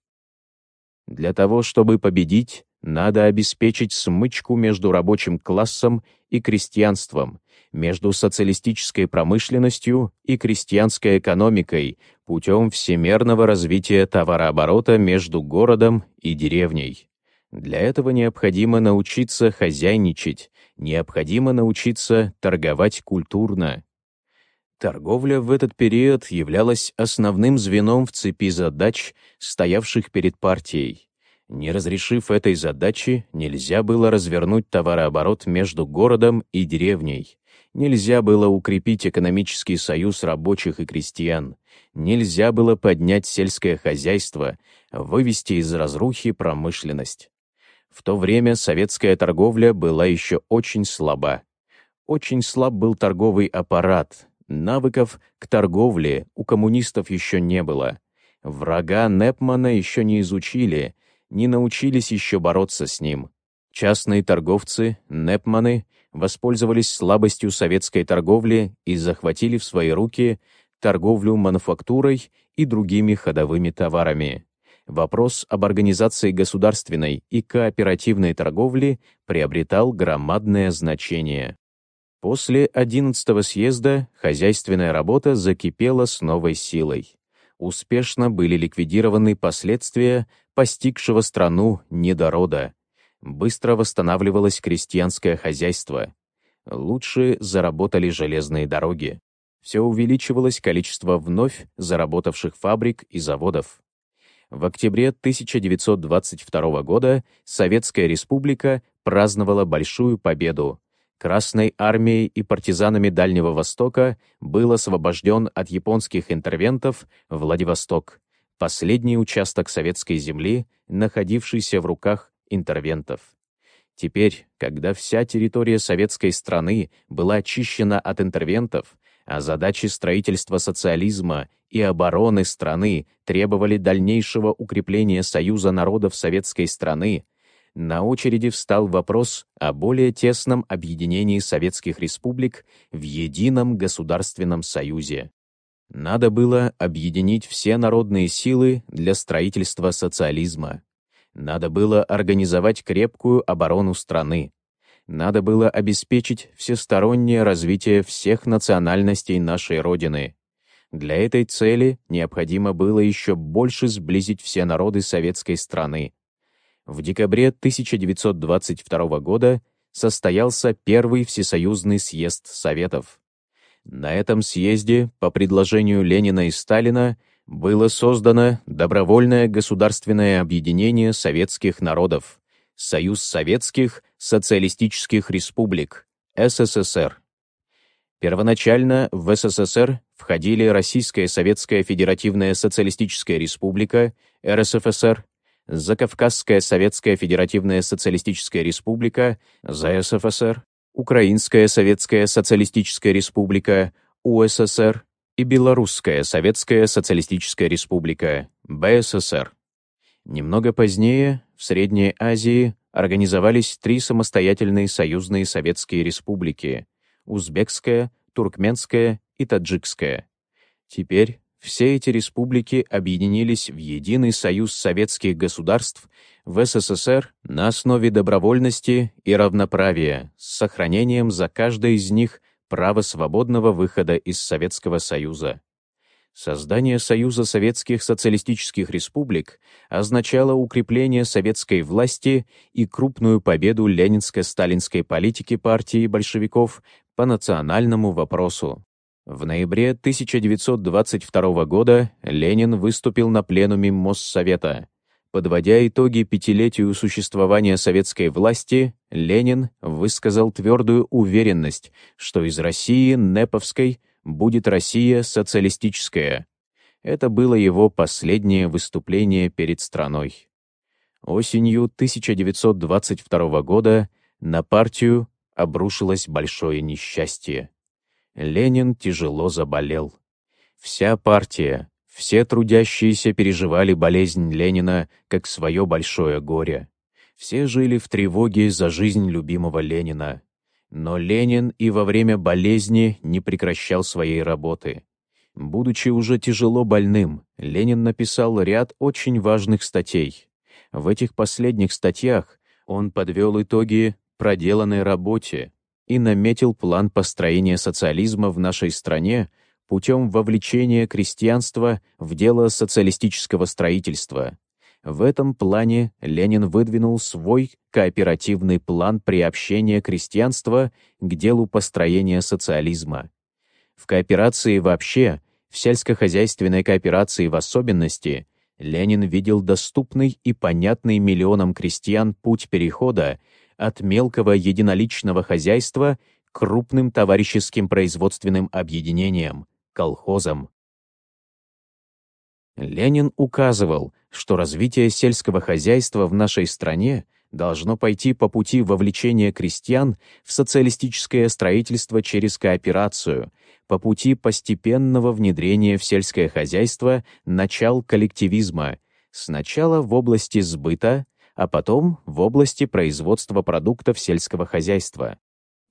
Для того, чтобы победить, надо обеспечить смычку между рабочим классом и крестьянством, между социалистической промышленностью и крестьянской экономикой путем всемерного развития товарооборота между городом и деревней. Для этого необходимо научиться хозяйничать, необходимо научиться торговать культурно. Торговля в этот период являлась основным звеном в цепи задач, стоявших перед партией. Не разрешив этой задачи, нельзя было развернуть товарооборот между городом и деревней. Нельзя было укрепить экономический союз рабочих и крестьян. Нельзя было поднять сельское хозяйство, вывести из разрухи промышленность. В то время советская торговля была еще очень слаба. Очень слаб был торговый аппарат. Навыков к торговле у коммунистов еще не было. Врага Непмана еще не изучили, не научились еще бороться с ним. Частные торговцы, непманы, воспользовались слабостью советской торговли и захватили в свои руки торговлю мануфактурой и другими ходовыми товарами. Вопрос об организации государственной и кооперативной торговли приобретал громадное значение. После 11-го съезда хозяйственная работа закипела с новой силой успешно были ликвидированы последствия постигшего страну недорода. Быстро восстанавливалось крестьянское хозяйство. Лучше заработали железные дороги. Все увеличивалось количество вновь заработавших фабрик и заводов. В октябре 1922 года Советская Республика праздновала большую победу Красной армией и партизанами Дальнего Востока был освобожден от японских интервентов Владивосток, последний участок советской земли, находившийся в руках интервентов. Теперь, когда вся территория советской страны была очищена от интервентов, а задачи строительства социализма и обороны страны требовали дальнейшего укрепления союза народов советской страны, на очереди встал вопрос о более тесном объединении советских республик в едином государственном союзе. Надо было объединить все народные силы для строительства социализма. Надо было организовать крепкую оборону страны. Надо было обеспечить всестороннее развитие всех национальностей нашей Родины. Для этой цели необходимо было еще больше сблизить все народы советской страны в декабре 1922 года состоялся Первый Всесоюзный съезд Советов. На этом съезде, по предложению Ленина и Сталина, было создано Добровольное государственное объединение советских народов, Союз Советских Социалистических Республик, СССР. Первоначально в СССР входили Российская Советская Федеративная Социалистическая Республика, РСФСР, Закавказская Советская Федеративная Социалистическая Республика, ЗСФСР, Украинская Советская Социалистическая Республика, УССР, и Белорусская Советская Социалистическая Республика, БССР. Немного позднее в Средней Азии организовались три самостоятельные союзные советские республики — Узбекская, Туркменская и Таджикская. Теперь все эти республики объединились в единый союз советских государств в СССР на основе добровольности и равноправия с сохранением за каждой из них права свободного выхода из Советского Союза. Создание Союза Советских Социалистических Республик означало укрепление советской власти и крупную победу ленинско-сталинской политики партии большевиков по национальному вопросу. В ноябре 1922 года Ленин выступил на пленуме Моссовета. Подводя итоги пятилетию существования советской власти, Ленин высказал твердую уверенность, что из России Неповской будет Россия социалистическая. Это было его последнее выступление перед страной. Осенью 1922 года на партию обрушилось большое несчастье. Ленин тяжело заболел. Вся партия, все трудящиеся переживали болезнь Ленина как свое большое горе. Все жили в тревоге за жизнь любимого Ленина. Но Ленин и во время болезни не прекращал своей работы. Будучи уже тяжело больным, Ленин написал ряд очень важных статей. В этих последних статьях он подвел итоги проделанной работе, и наметил план построения социализма в нашей стране путем вовлечения крестьянства в дело социалистического строительства. В этом плане Ленин выдвинул свой кооперативный план приобщения крестьянства к делу построения социализма. В кооперации вообще, в сельскохозяйственной кооперации в особенности, Ленин видел доступный и понятный миллионам крестьян путь перехода от мелкого единоличного хозяйства к крупным товарищеским производственным объединениям, колхозам. Ленин указывал, что развитие сельского хозяйства в нашей стране должно пойти по пути вовлечения крестьян в социалистическое строительство через кооперацию, по пути постепенного внедрения в сельское хозяйство начал коллективизма, сначала в области сбыта, а потом в области производства продуктов сельского хозяйства.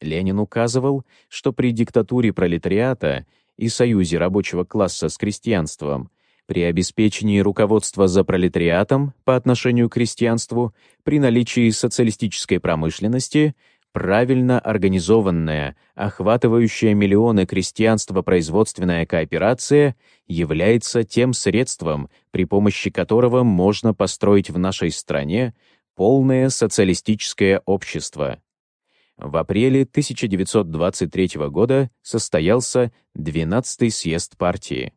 Ленин указывал, что при диктатуре пролетариата и союзе рабочего класса с крестьянством, при обеспечении руководства за пролетариатом по отношению к крестьянству, при наличии социалистической промышленности, правильно организованная, охватывающая миллионы крестьянства производственная кооперация является тем средством, при помощи которого можно построить в нашей стране полное социалистическое общество. В апреле 1923 года состоялся 12-й съезд партии.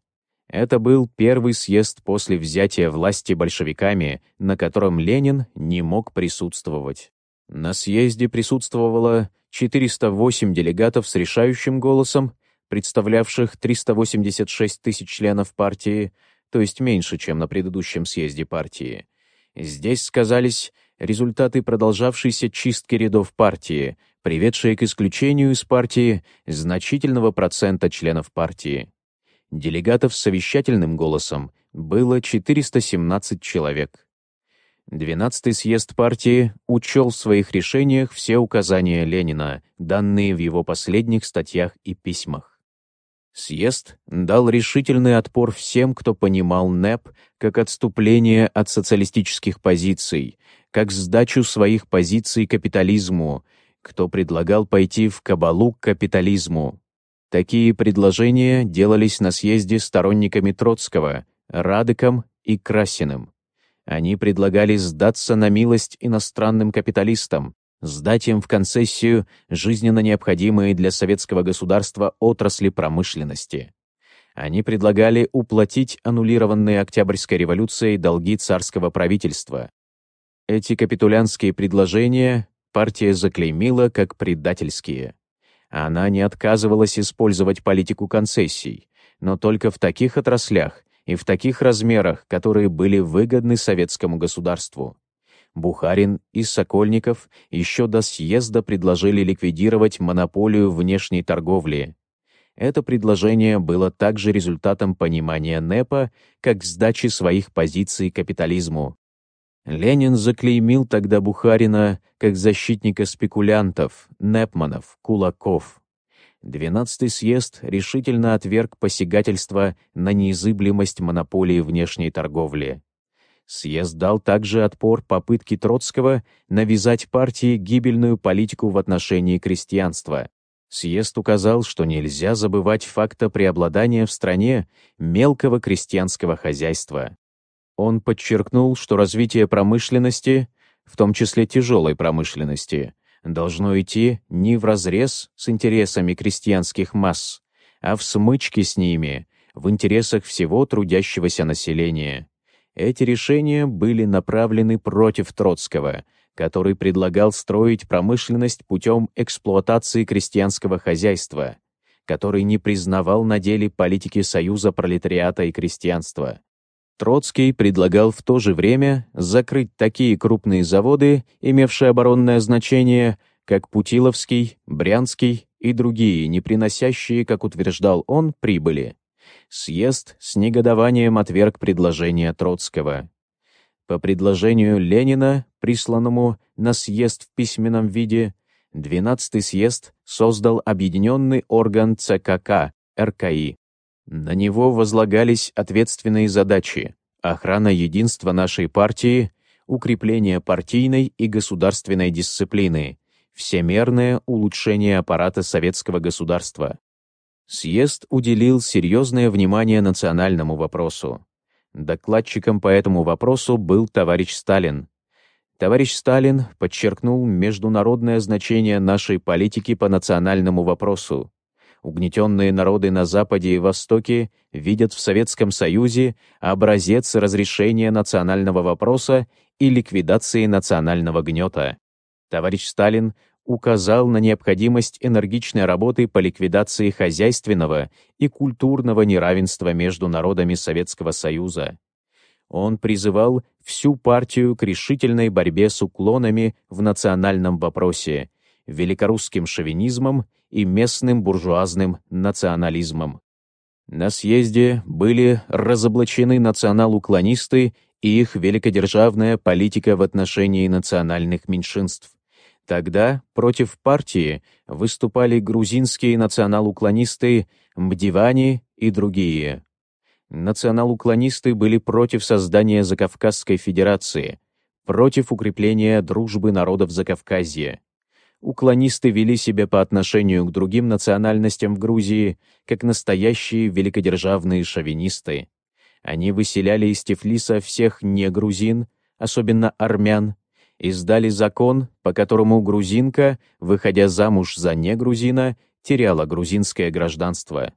Это был первый съезд после взятия власти большевиками, на котором Ленин не мог присутствовать. На съезде присутствовало 408 делегатов с решающим голосом, представлявших 386 тысяч членов партии, то есть меньше, чем на предыдущем съезде партии. Здесь сказались результаты продолжавшейся чистки рядов партии, приведшие к исключению из партии значительного процента членов партии. Делегатов с совещательным голосом было 417 человек. Двенадцатый съезд партии учел в своих решениях все указания Ленина, данные в его последних статьях и письмах. Съезд дал решительный отпор всем, кто понимал НЭП как отступление от социалистических позиций, как сдачу своих позиций капитализму, кто предлагал пойти в кабалу к капитализму. Такие предложения делались на съезде сторонниками Троцкого, Радыком и Красиным. Они предлагали сдаться на милость иностранным капиталистам, сдать им в концессию жизненно необходимые для советского государства отрасли промышленности. Они предлагали уплатить аннулированные Октябрьской революцией долги царского правительства. Эти капитулянские предложения партия заклеймила как предательские. Она не отказывалась использовать политику концессий, но только в таких отраслях, и в таких размерах, которые были выгодны советскому государству. Бухарин и Сокольников еще до съезда предложили ликвидировать монополию внешней торговли. Это предложение было также результатом понимания НЭПа как сдачи своих позиций капитализму. Ленин заклеймил тогда Бухарина как защитника спекулянтов, непманов, кулаков. Двенадцатый съезд решительно отверг посягательство на неизыблемость монополии внешней торговли. Съезд дал также отпор попытке Троцкого навязать партии гибельную политику в отношении крестьянства. Съезд указал, что нельзя забывать факта преобладания в стране мелкого крестьянского хозяйства. Он подчеркнул, что развитие промышленности, в том числе тяжелой промышленности, должно идти не вразрез с интересами крестьянских масс, а в смычке с ними, в интересах всего трудящегося населения. Эти решения были направлены против Троцкого, который предлагал строить промышленность путем эксплуатации крестьянского хозяйства, который не признавал на деле политики союза пролетариата и крестьянства. Троцкий предлагал в то же время закрыть такие крупные заводы, имевшие оборонное значение, как Путиловский, Брянский и другие, не приносящие, как утверждал он, прибыли. Съезд с негодованием отверг предложение Троцкого. По предложению Ленина, присланному на съезд в письменном виде, 12-й съезд создал объединенный орган ЦКК, РКИ, на него возлагались ответственные задачи — охрана единства нашей партии, укрепление партийной и государственной дисциплины, всемерное улучшение аппарата советского государства. Съезд уделил серьезное внимание национальному вопросу. Докладчиком по этому вопросу был товарищ Сталин. Товарищ Сталин подчеркнул международное значение нашей политики по национальному вопросу, Угнетенные народы на Западе и Востоке видят в Советском Союзе образец разрешения национального вопроса и ликвидации национального гнета. Товарищ Сталин указал на необходимость энергичной работы по ликвидации хозяйственного и культурного неравенства между народами Советского Союза. Он призывал всю партию к решительной борьбе с уклонами в национальном вопросе, великорусским шовинизмом и местным буржуазным национализмом. На съезде были разоблачены национал-уклонисты и их великодержавная политика в отношении национальных меньшинств. Тогда против партии выступали грузинские национал-уклонисты Мдивани и другие. Национал-уклонисты были против создания Закавказской Федерации, против укрепления дружбы народов Закавказья уклонисты вели себя по отношению к другим национальностям в Грузии как настоящие великодержавные шовинисты. Они выселяли из Тифлиса всех негрузин, особенно армян, издали закон, по которому грузинка, выходя замуж за негрузина, теряла грузинское гражданство.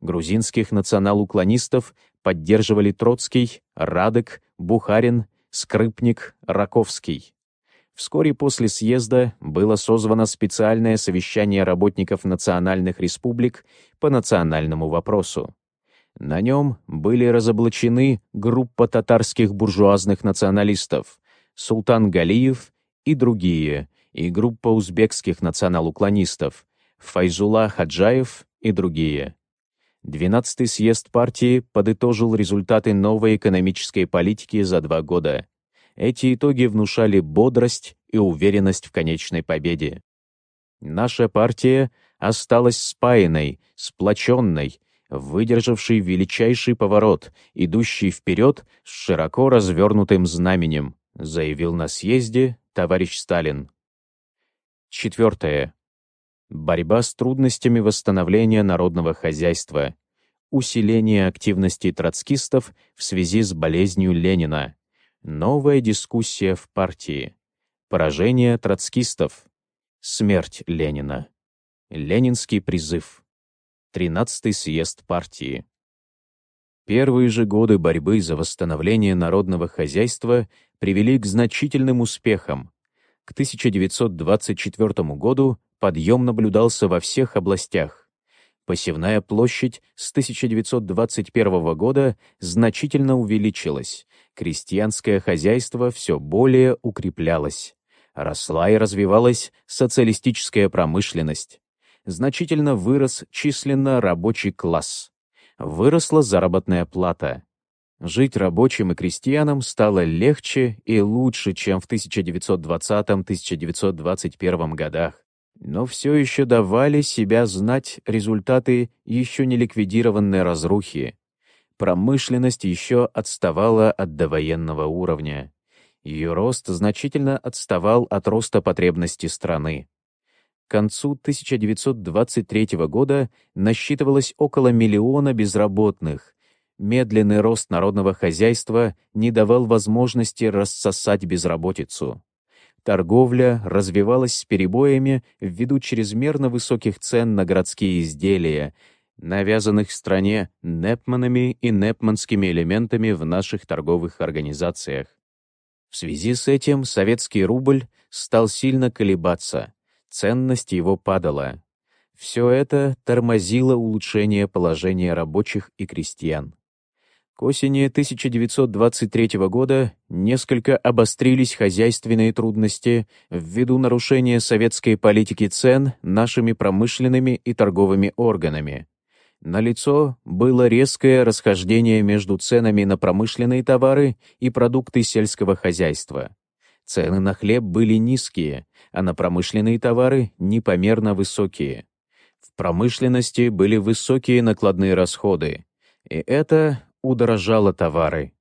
Грузинских национал-уклонистов поддерживали Троцкий, Радек, Бухарин, Скрипник, Раковский. Вскоре после съезда было созвано специальное совещание работников национальных республик по национальному вопросу. На нем были разоблачены группа татарских буржуазных националистов, Султан Галиев и другие, и группа узбекских национал-уклонистов, Файзула Хаджаев и другие. Двенадцатый съезд партии подытожил результаты новой экономической политики за два года. Эти итоги внушали бодрость и уверенность в конечной победе. Наша партия осталась спаянной, сплоченной, выдержавшей величайший поворот, идущий вперед с широко развернутым знаменем, заявил на съезде товарищ Сталин. Четвертое. Борьба с трудностями восстановления народного хозяйства. Усиление активности троцкистов в связи с болезнью Ленина. Новая дискуссия в партии. Поражение троцкистов. Смерть Ленина. Ленинский призыв. Тринадцатый съезд партии. Первые же годы борьбы за восстановление народного хозяйства привели к значительным успехам. К 1924 году подъем наблюдался во всех областях. Посевная площадь с 1921 года значительно увеличилась, крестьянское хозяйство все более укреплялось. Росла и развивалась социалистическая промышленность. значительно вырос численно рабочий класс. Выросла заработная плата. Жить рабочим и крестьянам стало легче и лучше, чем в 1920-1921 годах. Но все еще давали себя знать результаты еще не ликвидированной разрухи. Промышленность еще отставала от довоенного уровня. Ее рост значительно отставал от роста потребностей страны. К концу 1923 года насчитывалось около миллиона безработных. Медленный рост народного хозяйства не давал возможности рассосать безработицу. Торговля развивалась с перебоями ввиду чрезмерно высоких цен на городские изделия, навязанных стране непманами и непманскими элементами в наших торговых организациях. В связи с этим советский рубль стал сильно колебаться, ценность его падала. Все это тормозило улучшение положения рабочих и крестьян. К осени 1923 года несколько обострились хозяйственные трудности ввиду нарушения советской политики цен нашими промышленными и торговыми органами. Налицо было резкое расхождение между ценами на промышленные товары и продукты сельского хозяйства. Цены на хлеб были низкие, а на промышленные товары непомерно высокие. В промышленности были высокие накладные расходы, и это удорожало товары.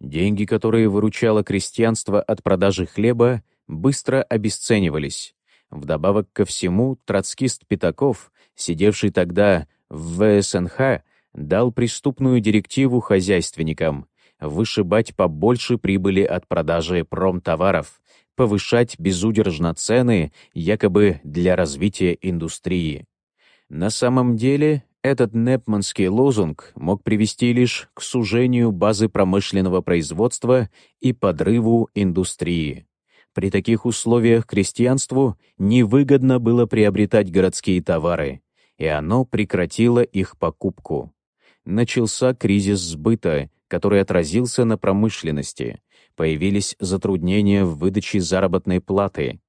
Деньги, которые выручало крестьянство от продажи хлеба, быстро обесценивались. Вдобавок ко всему, троцкист Пятаков, сидевший тогда в ВСНХ дал преступную директиву хозяйственникам вышибать побольше прибыли от продажи промтоваров, повышать безудержно цены якобы для развития индустрии. На самом деле этот непманский лозунг мог привести лишь к сужению базы промышленного производства и подрыву индустрии. При таких условиях крестьянству невыгодно было приобретать городские товары, и оно прекратило их покупку. Начался кризис сбыта, который отразился на промышленности. Появились затруднения в выдаче заработной платы.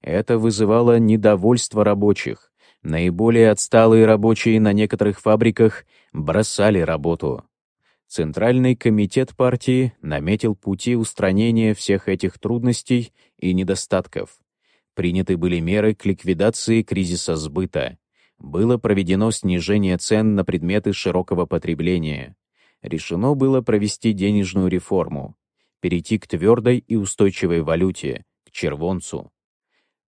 Это вызывало недовольство рабочих. Наиболее отсталые рабочие на некоторых фабриках бросали работу. Центральный комитет партии наметил пути устранения всех этих трудностей и недостатков. Приняты были меры к ликвидации кризиса сбыта было проведено снижение цен на предметы широкого потребления. Решено было провести денежную реформу, перейти к твердой и устойчивой валюте, к червонцу.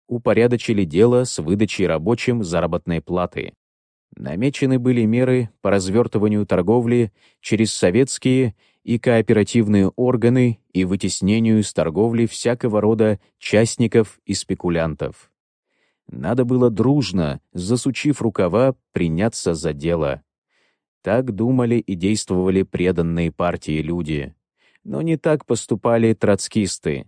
Упорядочили дело с выдачей рабочим заработной платы. Намечены были меры по развертыванию торговли через советские и кооперативные органы и вытеснению из торговли всякого рода частников и спекулянтов. Надо было дружно, засучив рукава, приняться за дело. Так думали и действовали преданные партии люди. Но не так поступали троцкисты.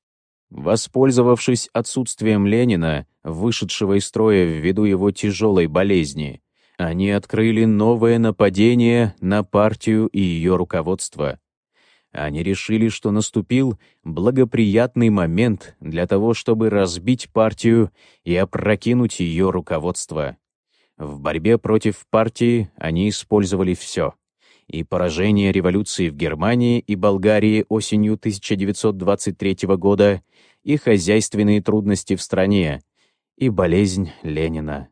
Воспользовавшись отсутствием Ленина, вышедшего из строя ввиду его тяжелой болезни, они открыли новое нападение на партию и ее руководство. Они решили, что наступил благоприятный момент для того, чтобы разбить партию и опрокинуть ее руководство. В борьбе против партии они использовали все. И поражение революции в Германии и Болгарии осенью 1923 года, и хозяйственные трудности в стране, и болезнь Ленина.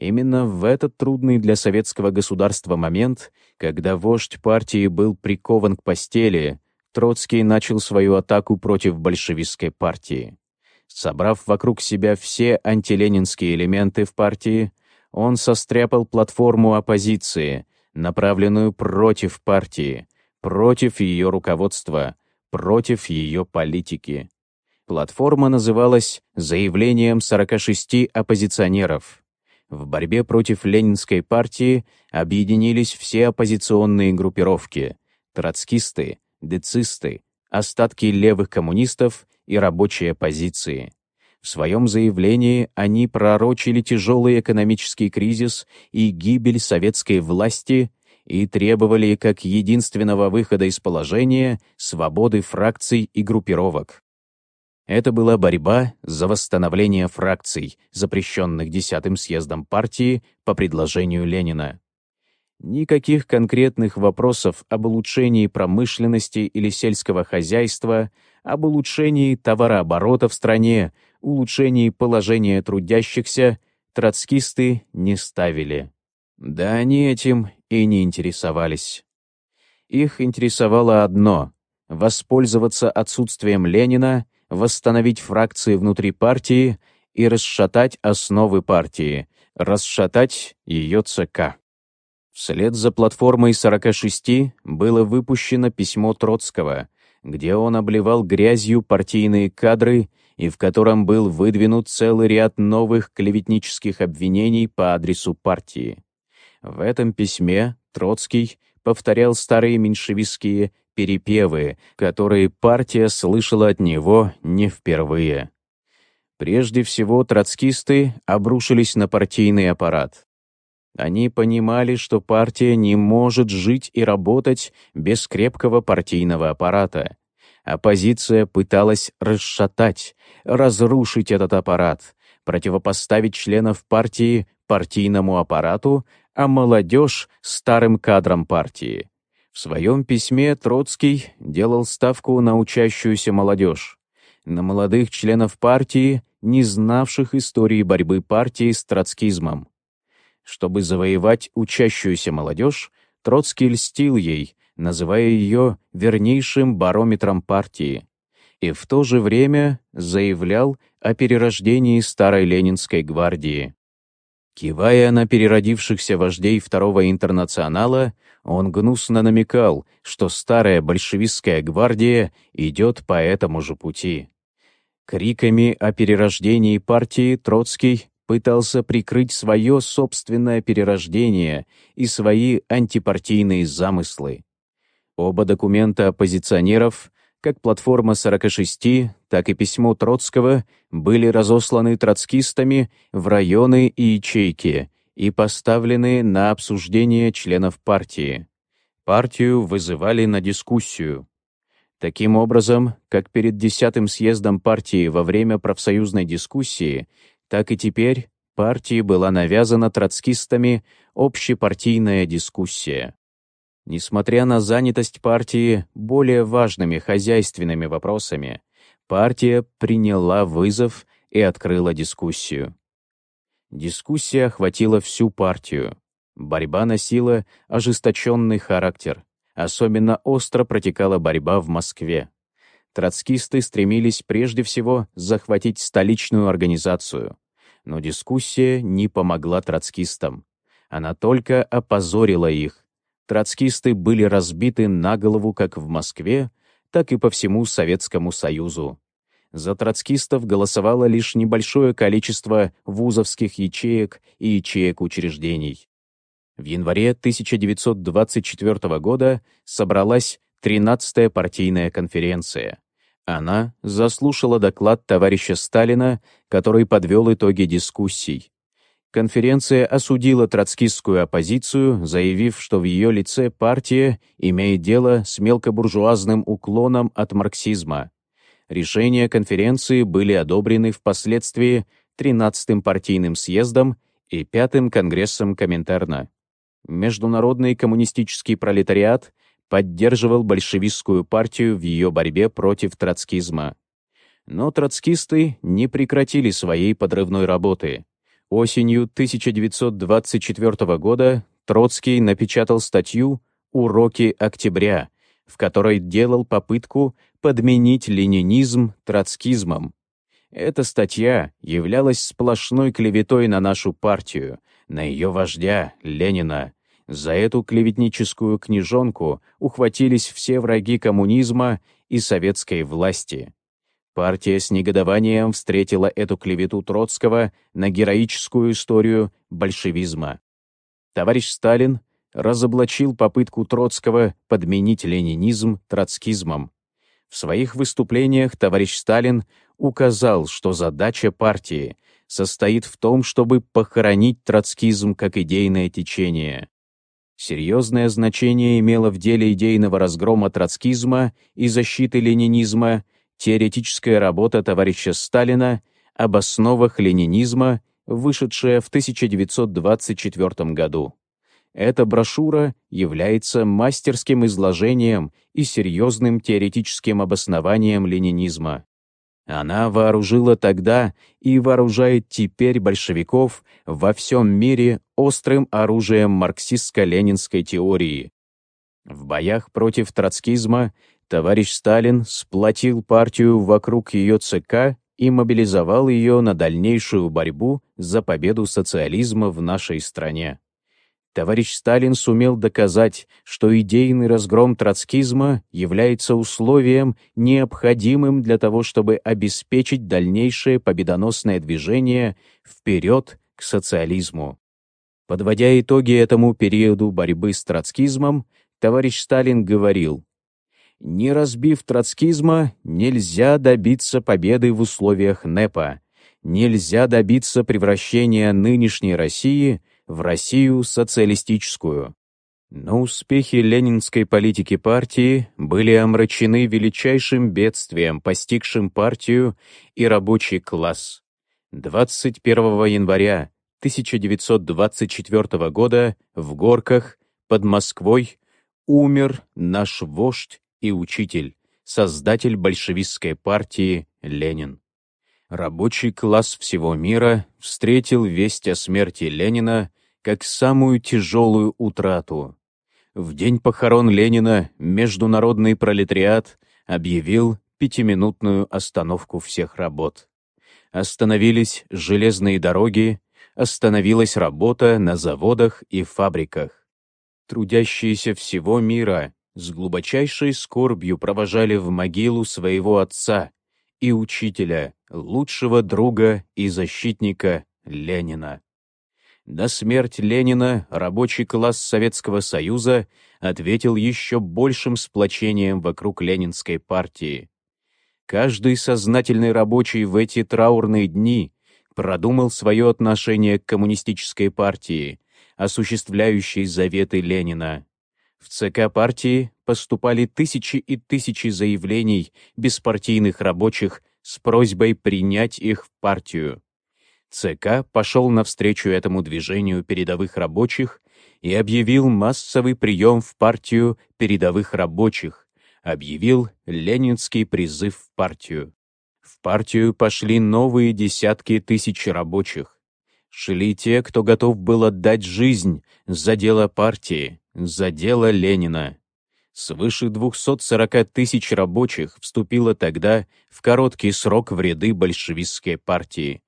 Именно в этот трудный для советского государства момент, когда вождь партии был прикован к постели, Троцкий начал свою атаку против большевистской партии. Собрав вокруг себя все антиленинские элементы в партии, он состряпал платформу оппозиции, направленную против партии, против ее руководства, против ее политики. Платформа называлась «Заявлением 46 оппозиционеров». В борьбе против Ленинской партии объединились все оппозиционные группировки — троцкисты, децисты, остатки левых коммунистов и рабочие оппозиции. В своем заявлении они пророчили тяжелый экономический кризис и гибель советской власти и требовали как единственного выхода из положения свободы фракций и группировок. Это была борьба за восстановление фракций, запрещенных Десятым съездом партии по предложению Ленина. Никаких конкретных вопросов об улучшении промышленности или сельского хозяйства, об улучшении товарооборота в стране, улучшении положения трудящихся троцкисты не ставили. Да они этим и не интересовались. Их интересовало одно — воспользоваться отсутствием Ленина восстановить фракции внутри партии и расшатать основы партии, расшатать ее ЦК. Вслед за платформой 46 было выпущено письмо Троцкого, где он обливал грязью партийные кадры и в котором был выдвинут целый ряд новых клеветнических обвинений по адресу партии. В этом письме Троцкий повторял старые меньшевистские перепевы, которые партия слышала от него не впервые. Прежде всего, троцкисты обрушились на партийный аппарат. Они понимали, что партия не может жить и работать без крепкого партийного аппарата. Оппозиция пыталась расшатать, разрушить этот аппарат, противопоставить членов партии партийному аппарату, а молодежь — старым кадрам партии. В своем письме Троцкий делал ставку на учащуюся молодежь, на молодых членов партии, не знавших истории борьбы партии с троцкизмом. Чтобы завоевать учащуюся молодежь, Троцкий льстил ей, называя ее вернейшим барометром партии, и в то же время заявлял о перерождении старой ленинской гвардии. Кивая на переродившихся вождей Второго интернационала, он гнусно намекал, что старая большевистская гвардия идет по этому же пути. Криками о перерождении партии Троцкий пытался прикрыть свое собственное перерождение и свои антипартийные замыслы. Оба документа оппозиционеров как платформа 46, так и письмо Троцкого были разосланы троцкистами в районы и ячейки и поставлены на обсуждение членов партии. Партию вызывали на дискуссию. Таким образом, как перед десятым съездом партии во время профсоюзной дискуссии, так и теперь партии была навязана троцкистами общепартийная дискуссия. Несмотря на занятость партии более важными хозяйственными вопросами, партия приняла вызов и открыла дискуссию. Дискуссия охватила всю партию. Борьба носила ожесточенный характер. Особенно остро протекала борьба в Москве. Троцкисты стремились прежде всего захватить столичную организацию. Но дискуссия не помогла троцкистам. Она только опозорила их, троцкисты были разбиты на голову как в Москве, так и по всему Советскому Союзу. За троцкистов голосовало лишь небольшое количество вузовских ячеек и ячеек учреждений. В январе 1924 года собралась 13-я партийная конференция. Она заслушала доклад товарища Сталина, который подвел итоги дискуссий. Конференция осудила троцкистскую оппозицию, заявив, что в ее лице партия имеет дело с мелкобуржуазным уклоном от марксизма. Решения конференции были одобрены впоследствии 13-м партийным съездом и 5-м конгрессом Коминтерна. Международный коммунистический пролетариат поддерживал большевистскую партию в ее борьбе против троцкизма. Но троцкисты не прекратили своей подрывной работы. Осенью 1924 года Троцкий напечатал статью «Уроки октября», в которой делал попытку подменить ленинизм троцкизмом. Эта статья являлась сплошной клеветой на нашу партию, на ее вождя Ленина. За эту клеветническую книжонку ухватились все враги коммунизма и советской власти. Партия с негодованием встретила эту клевету Троцкого на героическую историю большевизма. Товарищ Сталин разоблачил попытку Троцкого подменить ленинизм троцкизмом. В своих выступлениях товарищ Сталин указал, что задача партии состоит в том, чтобы похоронить троцкизм как идейное течение. Серьезное значение имело в деле идейного разгрома троцкизма и защиты ленинизма теоретическая работа товарища Сталина об основах ленинизма, вышедшая в 1924 году. Эта брошюра является мастерским изложением и серьезным теоретическим обоснованием ленинизма. Она вооружила тогда и вооружает теперь большевиков во всем мире острым оружием марксистско-ленинской теории. В боях против троцкизма товарищ Сталин сплотил партию вокруг ее ЦК и мобилизовал ее на дальнейшую борьбу за победу социализма в нашей стране товарищ Сталин сумел доказать, что идейный разгром троцкизма является условием, необходимым для того, чтобы обеспечить дальнейшее победоносное движение вперед к социализму. Подводя итоги этому периоду борьбы с троцкизмом, товарищ Сталин говорил, «Не разбив троцкизма, нельзя добиться победы в условиях НЭПа, нельзя добиться превращения нынешней России в Россию социалистическую. Но успехи ленинской политики партии были омрачены величайшим бедствием, постигшим партию и рабочий класс. 21 января 1924 года в Горках под Москвой умер наш вождь и учитель, создатель большевистской партии Ленин. Рабочий класс всего мира встретил весть о смерти Ленина как самую тяжелую утрату. В день похорон Ленина международный пролетариат объявил пятиминутную остановку всех работ. Остановились железные дороги, остановилась работа на заводах и фабриках. Трудящиеся всего мира с глубочайшей скорбью провожали в могилу своего отца и учителя, лучшего друга и защитника Ленина. На смерть Ленина рабочий класс Советского Союза ответил еще большим сплочением вокруг Ленинской партии. Каждый сознательный рабочий в эти траурные дни продумал свое отношение к коммунистической партии, осуществляющей заветы Ленина. В ЦК партии поступали тысячи и тысячи заявлений беспартийных рабочих с просьбой принять их в партию. ЦК пошел навстречу этому движению передовых рабочих и объявил массовый прием в партию передовых рабочих, объявил ленинский призыв в партию. В партию пошли новые десятки тысяч рабочих. Шли те, кто готов был отдать жизнь за дело партии, за дело Ленина. Свыше 240 тысяч рабочих вступило тогда в короткий срок в ряды большевистской партии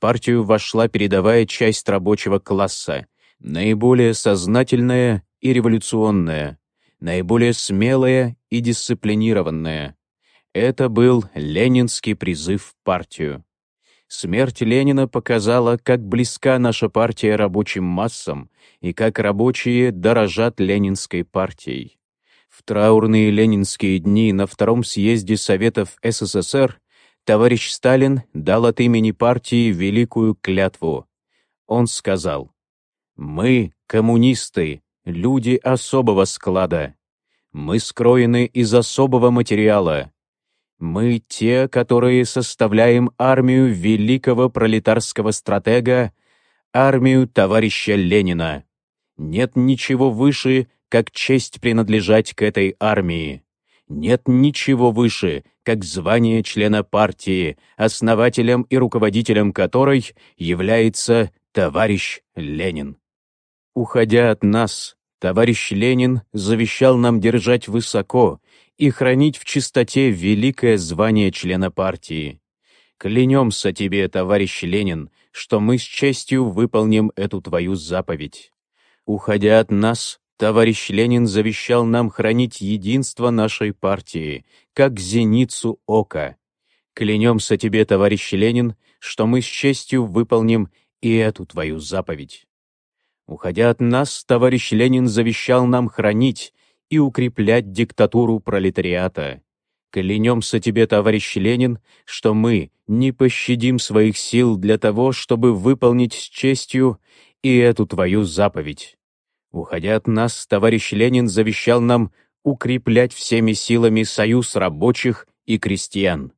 партию вошла передовая часть рабочего класса, наиболее сознательная и революционная, наиболее смелая и дисциплинированная. Это был ленинский призыв в партию. Смерть Ленина показала, как близка наша партия рабочим массам и как рабочие дорожат ленинской партией. В траурные ленинские дни на Втором съезде Советов СССР товарищ Сталин дал от имени партии великую клятву. Он сказал, «Мы, коммунисты, люди особого склада. Мы скроены из особого материала. Мы те, которые составляем армию великого пролетарского стратега, армию товарища Ленина. Нет ничего выше, как честь принадлежать к этой армии. Нет ничего выше, как звание члена партии, основателем и руководителем которой является товарищ Ленин. Уходя от нас, товарищ Ленин завещал нам держать высоко и хранить в чистоте великое звание члена партии. Клянемся тебе, товарищ Ленин, что мы с честью выполним эту твою заповедь. Уходя от нас, Товарищ Ленин завещал нам хранить единство нашей партии, как зеницу ока. Клянемся тебе, товарищ Ленин, что мы с честью выполним и эту твою заповедь. Уходя от нас, товарищ Ленин завещал нам хранить и укреплять диктатуру пролетариата. Клянемся тебе, товарищ Ленин, что мы не пощадим своих сил для того, чтобы выполнить с честью и эту твою заповедь. Уходя от нас, товарищ Ленин завещал нам укреплять всеми силами союз рабочих и крестьян.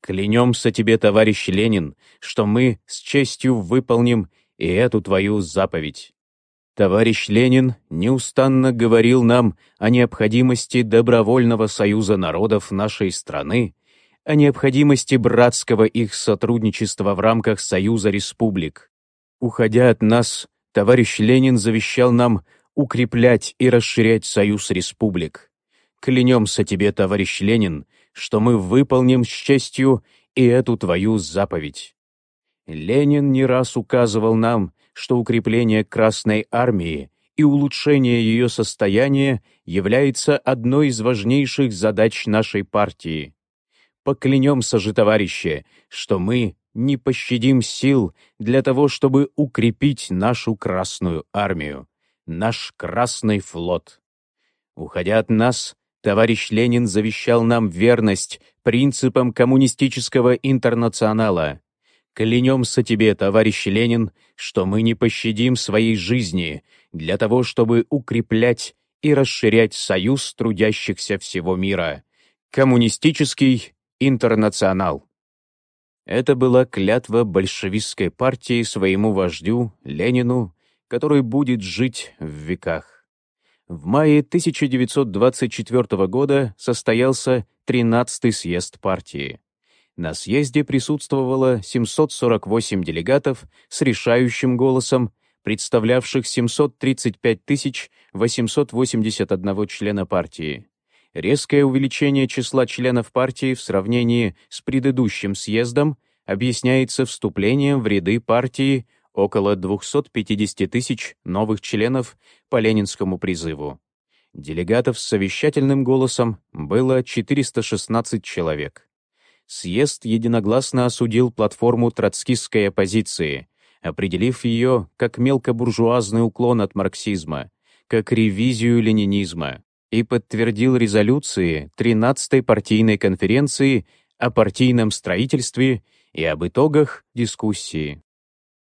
Клянемся тебе, товарищ Ленин, что мы с честью выполним и эту твою заповедь. Товарищ Ленин неустанно говорил нам о необходимости добровольного союза народов нашей страны, о необходимости братского их сотрудничества в рамках Союза Республик. Уходя от нас, товарищ Ленин завещал нам укреплять и расширять Союз Республик. Клянемся тебе, товарищ Ленин, что мы выполним с честью и эту твою заповедь. Ленин не раз указывал нам, что укрепление Красной Армии и улучшение ее состояния является одной из важнейших задач нашей партии. Поклянемся же, товарищи, что мы не пощадим сил для того, чтобы укрепить нашу Красную Армию, наш Красный флот. Уходя от нас, товарищ Ленин завещал нам верность принципам коммунистического интернационала, Клянемся тебе, товарищ Ленин, что мы не пощадим своей жизни для того, чтобы укреплять и расширять союз трудящихся всего мира. Коммунистический интернационал. Это была клятва большевистской партии своему вождю, Ленину, который будет жить в веках. В мае 1924 года состоялся 13-й съезд партии. На съезде присутствовало 748 делегатов с решающим голосом, представлявших 735 881 члена партии. Резкое увеличение числа членов партии в сравнении с предыдущим съездом объясняется вступлением в ряды партии около 250 тысяч новых членов по ленинскому призыву. Делегатов с совещательным голосом было 416 человек съезд единогласно осудил платформу троцкистской оппозиции, определив ее как мелкобуржуазный уклон от марксизма, как ревизию ленинизма, и подтвердил резолюции 13-й партийной конференции о партийном строительстве и об итогах дискуссии.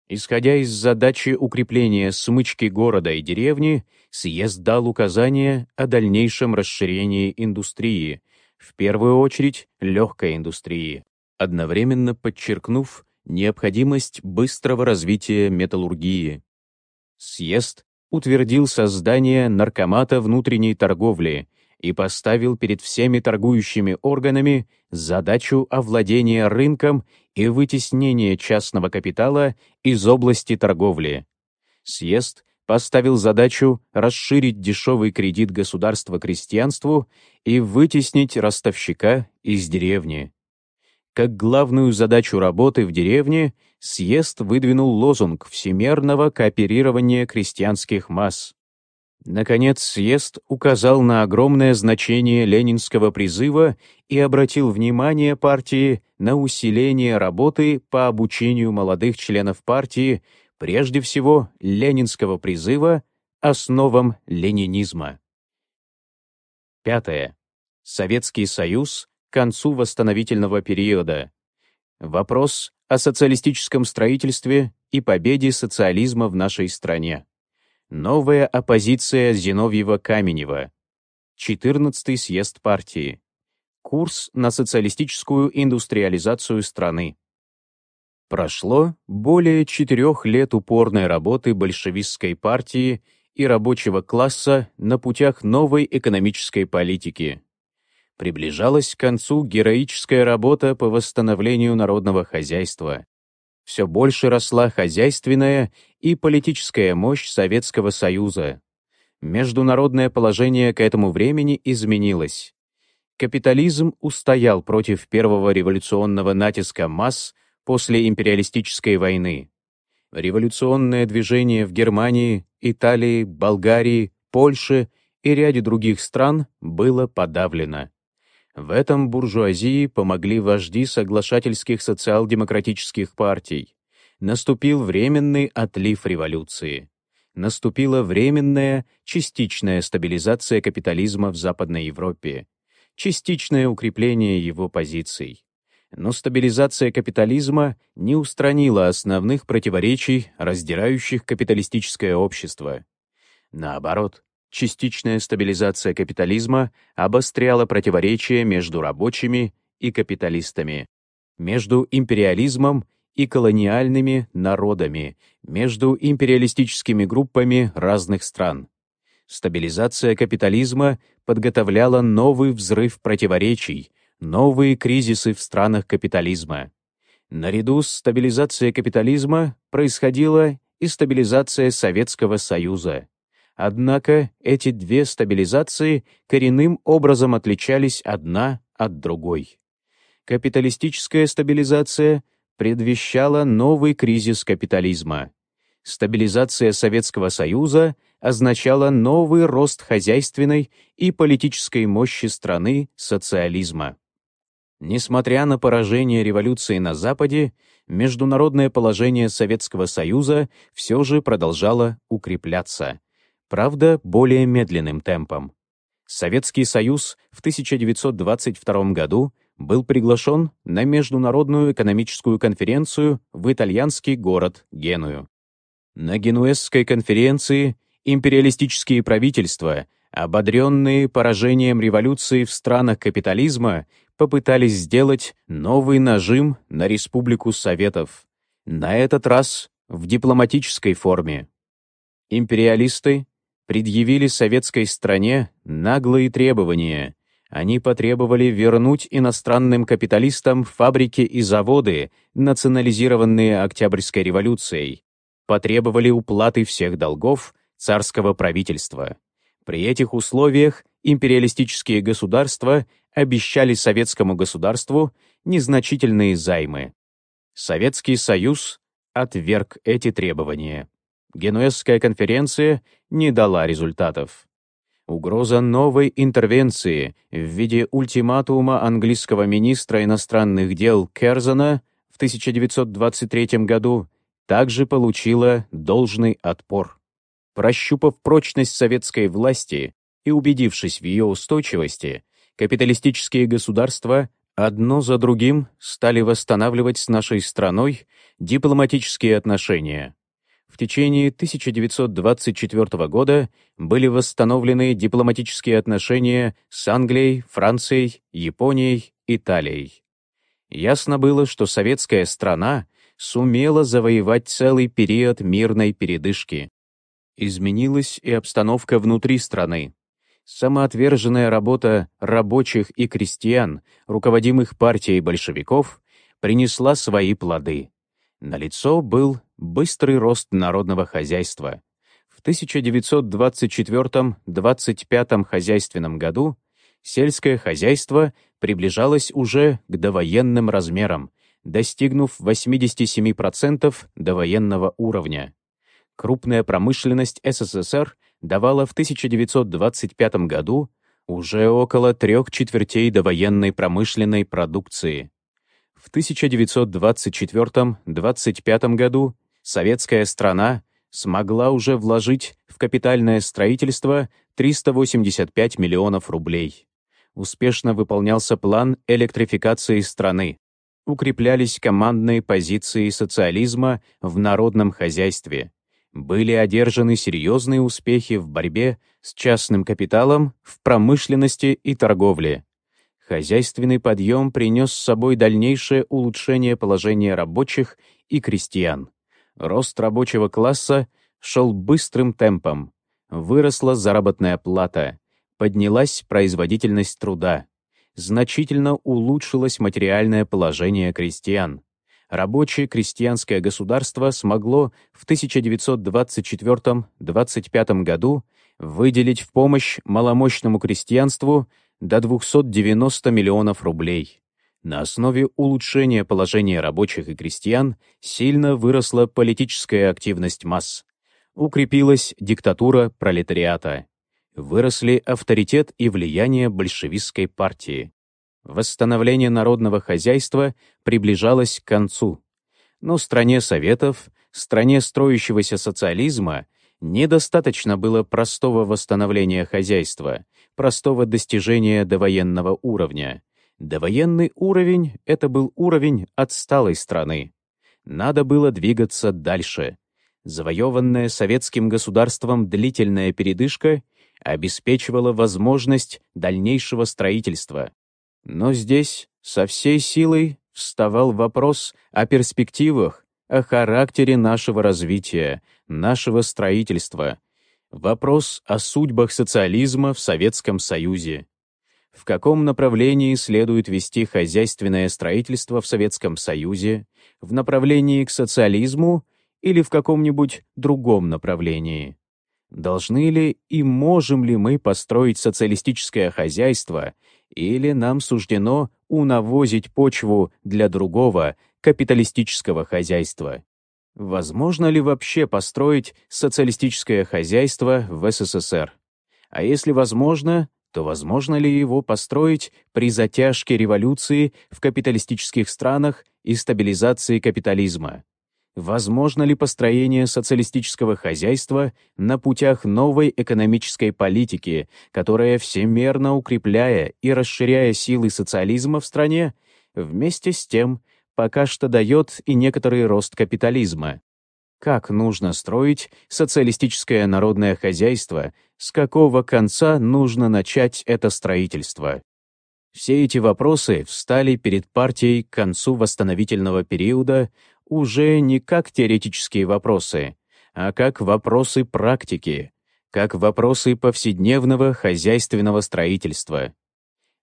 Исходя из задачи укрепления смычки города и деревни, съезд дал указания о дальнейшем расширении индустрии, в первую очередь легкой индустрии, одновременно подчеркнув необходимость быстрого развития металлургии. Съезд утвердил создание наркомата внутренней торговли и поставил перед всеми торгующими органами задачу овладения рынком и вытеснения частного капитала из области торговли. Съезд поставил задачу расширить дешевый кредит государства крестьянству и вытеснить ростовщика из деревни. Как главную задачу работы в деревне съезд выдвинул лозунг всемерного кооперирования крестьянских масс. Наконец, съезд указал на огромное значение ленинского призыва и обратил внимание партии на усиление работы по обучению молодых членов партии прежде всего ленинского призыва основам ленинизма. Пятое. Советский Союз концу восстановительного периода. Вопрос о социалистическом строительстве и победе социализма в нашей стране. Новая оппозиция Зиновьева-Каменева. 14-й съезд партии. Курс на социалистическую индустриализацию страны. Прошло более четырех лет упорной работы большевистской партии и рабочего класса на путях новой экономической политики. Приближалась к концу героическая работа по восстановлению народного хозяйства. Все больше росла хозяйственная и политическая мощь Советского Союза. Международное положение к этому времени изменилось. Капитализм устоял против первого революционного натиска масс – после империалистической войны. Революционное движение в Германии, Италии, Болгарии, Польше и ряде других стран было подавлено. В этом буржуазии помогли вожди соглашательских социал-демократических партий. Наступил временный отлив революции. Наступила временная, частичная стабилизация капитализма в Западной Европе, частичное укрепление его позиций но стабилизация капитализма не устранила основных противоречий, раздирающих капиталистическое общество. Наоборот, частичная стабилизация капитализма обостряла противоречия между рабочими и капиталистами, между империализмом и колониальными народами, между империалистическими группами разных стран. Стабилизация капитализма подготовляла новый взрыв противоречий, новые кризисы в странах капитализма. Наряду с стабилизацией капитализма происходила и стабилизация Советского Союза. Однако эти две стабилизации коренным образом отличались одна от другой. Капиталистическая стабилизация предвещала новый кризис капитализма. Стабилизация Советского Союза означала новый рост хозяйственной и политической мощи страны социализма. Несмотря на поражение революции на Западе, международное положение Советского Союза все же продолжало укрепляться, правда, более медленным темпом. Советский Союз в 1922 году был приглашен на Международную экономическую конференцию в итальянский город Геную. На Генуэзской конференции империалистические правительства, ободренные поражением революции в странах капитализма, попытались сделать новый нажим на Республику Советов, на этот раз в дипломатической форме. Империалисты предъявили советской стране наглые требования. Они потребовали вернуть иностранным капиталистам фабрики и заводы, национализированные Октябрьской революцией, потребовали уплаты всех долгов царского правительства. При этих условиях империалистические государства обещали советскому государству незначительные займы. Советский Союз отверг эти требования. Генуэзская конференция не дала результатов. Угроза новой интервенции в виде ультиматума английского министра иностранных дел Керзона в 1923 году также получила должный отпор. Прощупав прочность советской власти и убедившись в ее устойчивости, капиталистические государства одно за другим стали восстанавливать с нашей страной дипломатические отношения. В течение 1924 года были восстановлены дипломатические отношения с Англией, Францией, Японией, Италией. Ясно было, что советская страна сумела завоевать целый период мирной передышки. Изменилась и обстановка внутри страны. Самоотверженная работа рабочих и крестьян, руководимых партией большевиков, принесла свои плоды. Налицо был быстрый рост народного хозяйства. В 1924-25 хозяйственном году сельское хозяйство приближалось уже к довоенным размерам, достигнув 87% довоенного уровня. Крупная промышленность СССР давала в 1925 году уже около трех четвертей довоенной промышленной продукции. В 1924-25 году советская страна смогла уже вложить в капитальное строительство 385 миллионов рублей. Успешно выполнялся план электрификации страны. Укреплялись командные позиции социализма в народном хозяйстве были одержаны серьезные успехи в борьбе с частным капиталом в промышленности и торговле. Хозяйственный подъем принес с собой дальнейшее улучшение положения рабочих и крестьян. Рост рабочего класса шел быстрым темпом. Выросла заработная плата, поднялась производительность труда, значительно улучшилось материальное положение крестьян рабочее крестьянское государство смогло в 1924-25 году выделить в помощь маломощному крестьянству до 290 миллионов рублей. На основе улучшения положения рабочих и крестьян сильно выросла политическая активность масс. Укрепилась диктатура пролетариата. Выросли авторитет и влияние большевистской партии. Восстановление народного хозяйства приближалось к концу. Но стране Советов, стране строящегося социализма, недостаточно было простого восстановления хозяйства, простого достижения довоенного уровня. Довоенный уровень — это был уровень отсталой страны. Надо было двигаться дальше. Завоеванная советским государством длительная передышка обеспечивала возможность дальнейшего строительства. Но здесь Со всей силой вставал вопрос о перспективах, о характере нашего развития, нашего строительства, вопрос о судьбах социализма в Советском Союзе. В каком направлении следует вести хозяйственное строительство в Советском Союзе, в направлении к социализму или в каком-нибудь другом направлении? Должны ли и можем ли мы построить социалистическое хозяйство, или нам суждено унавозить почву для другого, капиталистического хозяйства? Возможно ли вообще построить социалистическое хозяйство в СССР? А если возможно, то возможно ли его построить при затяжке революции в капиталистических странах и стабилизации капитализма? Возможно ли построение социалистического хозяйства на путях новой экономической политики, которая всемерно укрепляя и расширяя силы социализма в стране, вместе с тем пока что дает и некоторый рост капитализма? Как нужно строить социалистическое народное хозяйство, с какого конца нужно начать это строительство? Все эти вопросы встали перед партией к концу восстановительного периода уже не как теоретические вопросы, а как вопросы практики, как вопросы повседневного хозяйственного строительства.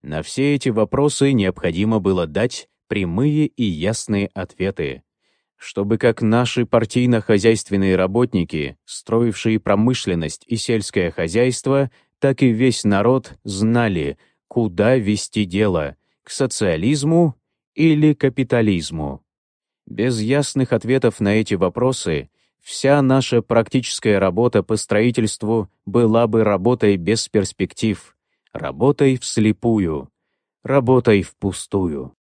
На все эти вопросы необходимо было дать прямые и ясные ответы, чтобы как наши партийно-хозяйственные работники, строившие промышленность и сельское хозяйство, так и весь народ знали, куда вести дело, к социализму или капитализму. Без ясных ответов на эти вопросы вся наша практическая работа по строительству была бы работой без перспектив, работой вслепую, работой впустую.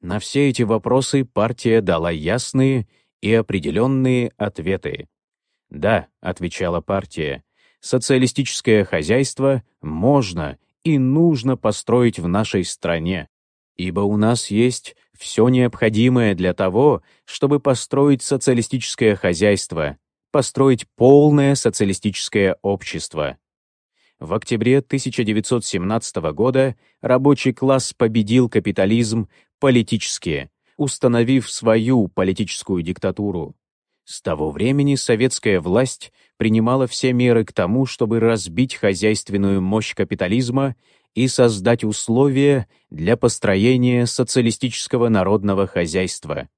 На все эти вопросы партия дала ясные и определенные ответы. «Да», — отвечала партия, — «социалистическое хозяйство можно и нужно построить в нашей стране, ибо у нас есть все необходимое для того, чтобы построить социалистическое хозяйство, построить полное социалистическое общество. В октябре 1917 года рабочий класс победил капитализм политически, установив свою политическую диктатуру. С того времени советская власть принимала все меры к тому, чтобы разбить хозяйственную мощь капитализма и создать условия для построения социалистического народного хозяйства.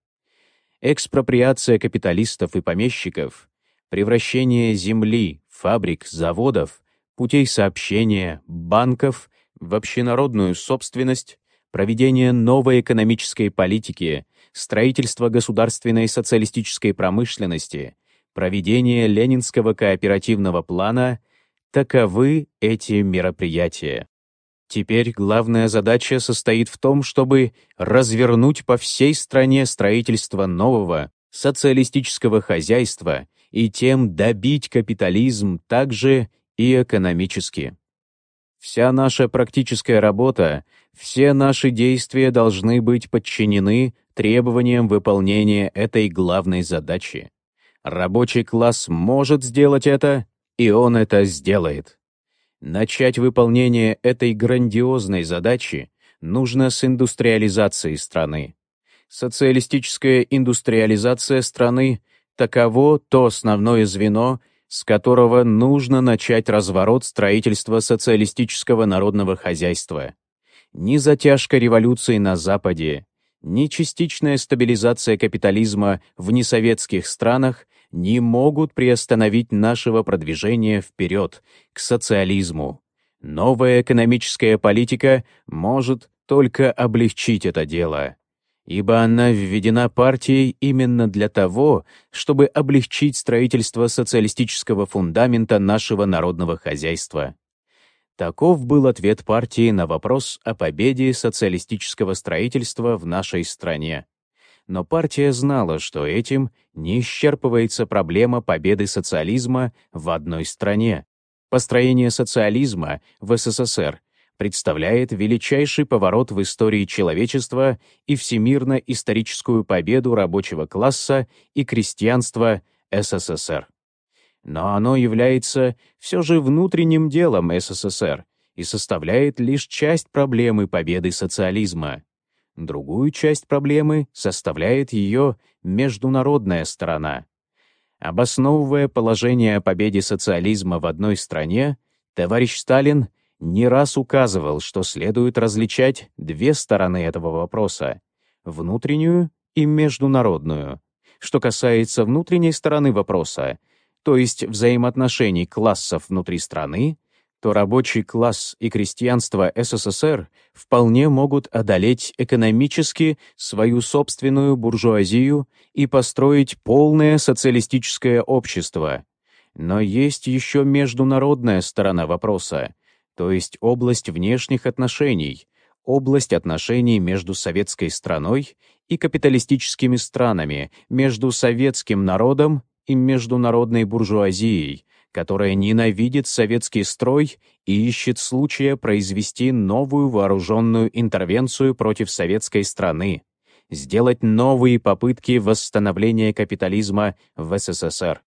Экспроприация капиталистов и помещиков, превращение земли, фабрик, заводов, путей сообщения, банков в общенародную собственность, проведение новой экономической политики, строительство государственной социалистической промышленности, проведение Ленинского кооперативного плана — таковы эти мероприятия. Теперь главная задача состоит в том, чтобы развернуть по всей стране строительство нового социалистического хозяйства и тем добить капитализм также и экономически. Вся наша практическая работа, все наши действия должны быть подчинены требованиям выполнения этой главной задачи. Рабочий класс может сделать это, и он это сделает. Начать выполнение этой грандиозной задачи нужно с индустриализации страны. Социалистическая индустриализация страны — таково то основное звено, с которого нужно начать разворот строительства социалистического народного хозяйства. Ни затяжка революции на Западе, ни частичная стабилизация капитализма в несоветских странах не могут приостановить нашего продвижения вперед, к социализму. Новая экономическая политика может только облегчить это дело, ибо она введена партией именно для того, чтобы облегчить строительство социалистического фундамента нашего народного хозяйства. Таков был ответ партии на вопрос о победе социалистического строительства в нашей стране но партия знала, что этим не исчерпывается проблема победы социализма в одной стране. Построение социализма в СССР представляет величайший поворот в истории человечества и всемирно-историческую победу рабочего класса и крестьянства СССР. Но оно является все же внутренним делом СССР и составляет лишь часть проблемы победы социализма. Другую часть проблемы составляет ее международная сторона. Обосновывая положение о победе социализма в одной стране, товарищ Сталин не раз указывал, что следует различать две стороны этого вопроса — внутреннюю и международную. Что касается внутренней стороны вопроса, то есть взаимоотношений классов внутри страны, то рабочий класс и крестьянство СССР вполне могут одолеть экономически свою собственную буржуазию и построить полное социалистическое общество. Но есть еще международная сторона вопроса, то есть область внешних отношений, область отношений между советской страной и капиталистическими странами, между советским народом и международной буржуазией, которая ненавидит советский строй и ищет случая произвести новую вооруженную интервенцию против советской страны, сделать новые попытки восстановления капитализма в СССР.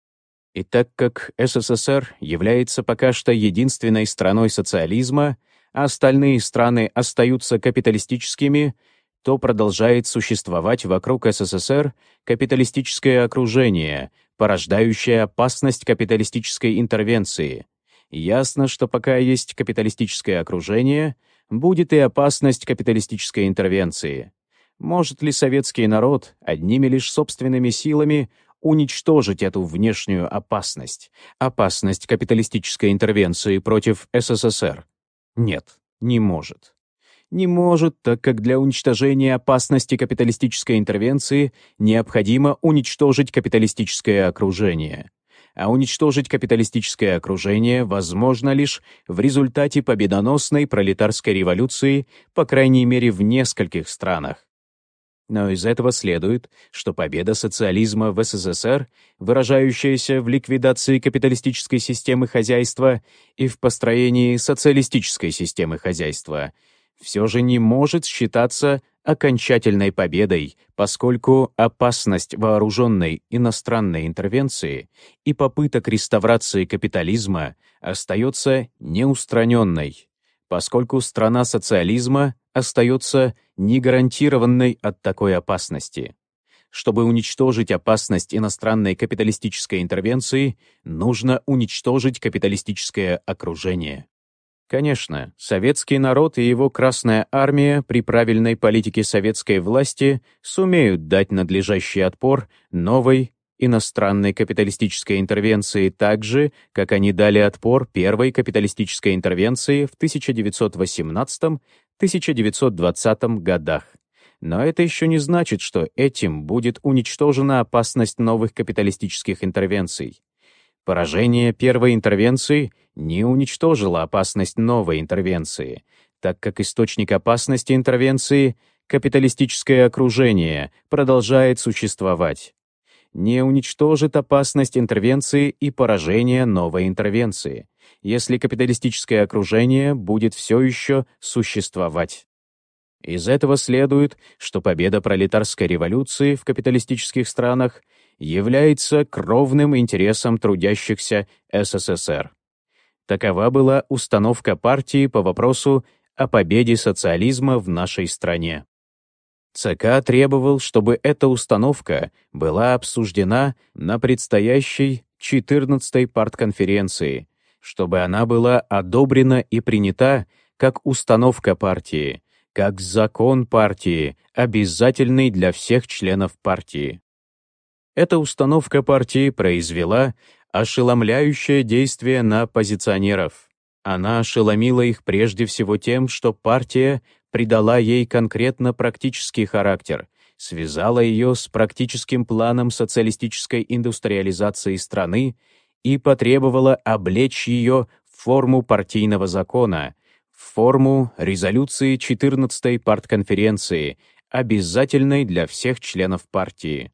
И так как СССР является пока что единственной страной социализма, а остальные страны остаются капиталистическими, то продолжает существовать вокруг СССР капиталистическое окружение, порождающее опасность капиталистической интервенции. Ясно, что пока есть капиталистическое окружение, будет и опасность капиталистической интервенции. Может ли советский народ одними лишь собственными силами уничтожить эту внешнюю опасность, опасность капиталистической интервенции против СССР? Нет, не может не может, так как для уничтожения опасности капиталистической интервенции необходимо уничтожить капиталистическое окружение. А уничтожить капиталистическое окружение возможно лишь в результате победоносной пролетарской революции, по крайней мере в нескольких странах. Но из этого следует, что победа социализма в СССР, выражающаяся в ликвидации капиталистической системы хозяйства и в построении социалистической системы хозяйства — все же не может считаться окончательной победой, поскольку опасность вооруженной иностранной интервенции и попыток реставрации капитализма остается неустраненной, поскольку страна социализма остается негарантированной от такой опасности. Чтобы уничтожить опасность иностранной капиталистической интервенции, нужно уничтожить капиталистическое окружение. Конечно, советский народ и его Красная Армия при правильной политике советской власти сумеют дать надлежащий отпор новой иностранной капиталистической интервенции так же, как они дали отпор первой капиталистической интервенции в 1918-1920 годах. Но это еще не значит, что этим будет уничтожена опасность новых капиталистических интервенций. Поражение первой интервенции не уничтожило опасность новой интервенции, так как источник опасности интервенции — капиталистическое окружение — продолжает существовать. Не уничтожит опасность интервенции и поражение новой интервенции, если капиталистическое окружение будет все еще существовать. Из этого следует, что победа пролетарской революции в капиталистических странах является кровным интересом трудящихся СССР. Такова была установка партии по вопросу о победе социализма в нашей стране. ЦК требовал, чтобы эта установка была обсуждена на предстоящей 14-й партконференции, чтобы она была одобрена и принята как установка партии, как закон партии, обязательный для всех членов партии. Эта установка партии произвела ошеломляющее действие на позиционеров. Она ошеломила их прежде всего тем, что партия придала ей конкретно практический характер, связала ее с практическим планом социалистической индустриализации страны и потребовала облечь ее в форму партийного закона, в форму резолюции 14-й партконференции, обязательной для всех членов партии.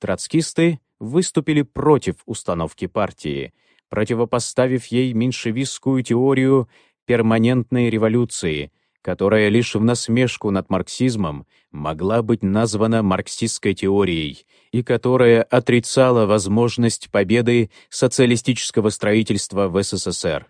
Троцкисты выступили против установки партии, противопоставив ей меньшевистскую теорию перманентной революции, которая лишь в насмешку над марксизмом могла быть названа марксистской теорией и которая отрицала возможность победы социалистического строительства в СССР.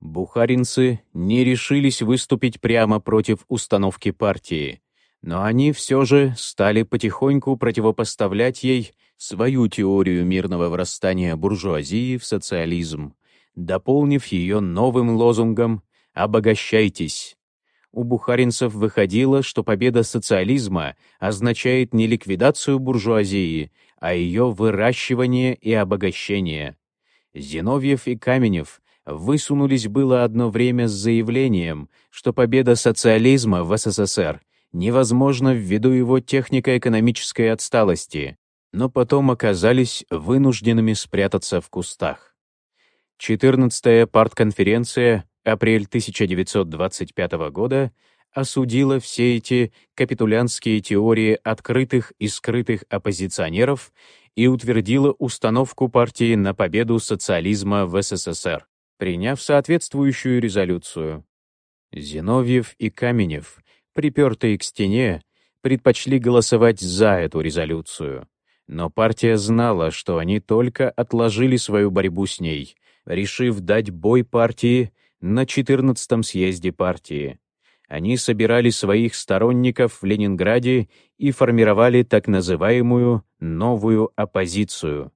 Бухаринцы не решились выступить прямо против установки партии, Но они все же стали потихоньку противопоставлять ей свою теорию мирного врастания буржуазии в социализм, дополнив ее новым лозунгом «Обогащайтесь». У бухаринцев выходило, что победа социализма означает не ликвидацию буржуазии, а ее выращивание и обогащение. Зиновьев и Каменев высунулись было одно время с заявлением, что победа социализма в СССР невозможна ввиду его технико-экономической отсталости, но потом оказались вынужденными спрятаться в кустах. 14-я партконференция, апрель 1925 года, осудила все эти капитулянские теории открытых и скрытых оппозиционеров и утвердила установку партии на победу социализма в СССР, приняв соответствующую резолюцию. Зиновьев и Каменев, припертые к стене, предпочли голосовать за эту резолюцию. Но партия знала, что они только отложили свою борьбу с ней, решив дать бой партии на 14-м съезде партии. Они собирали своих сторонников в Ленинграде и формировали так называемую «новую оппозицию».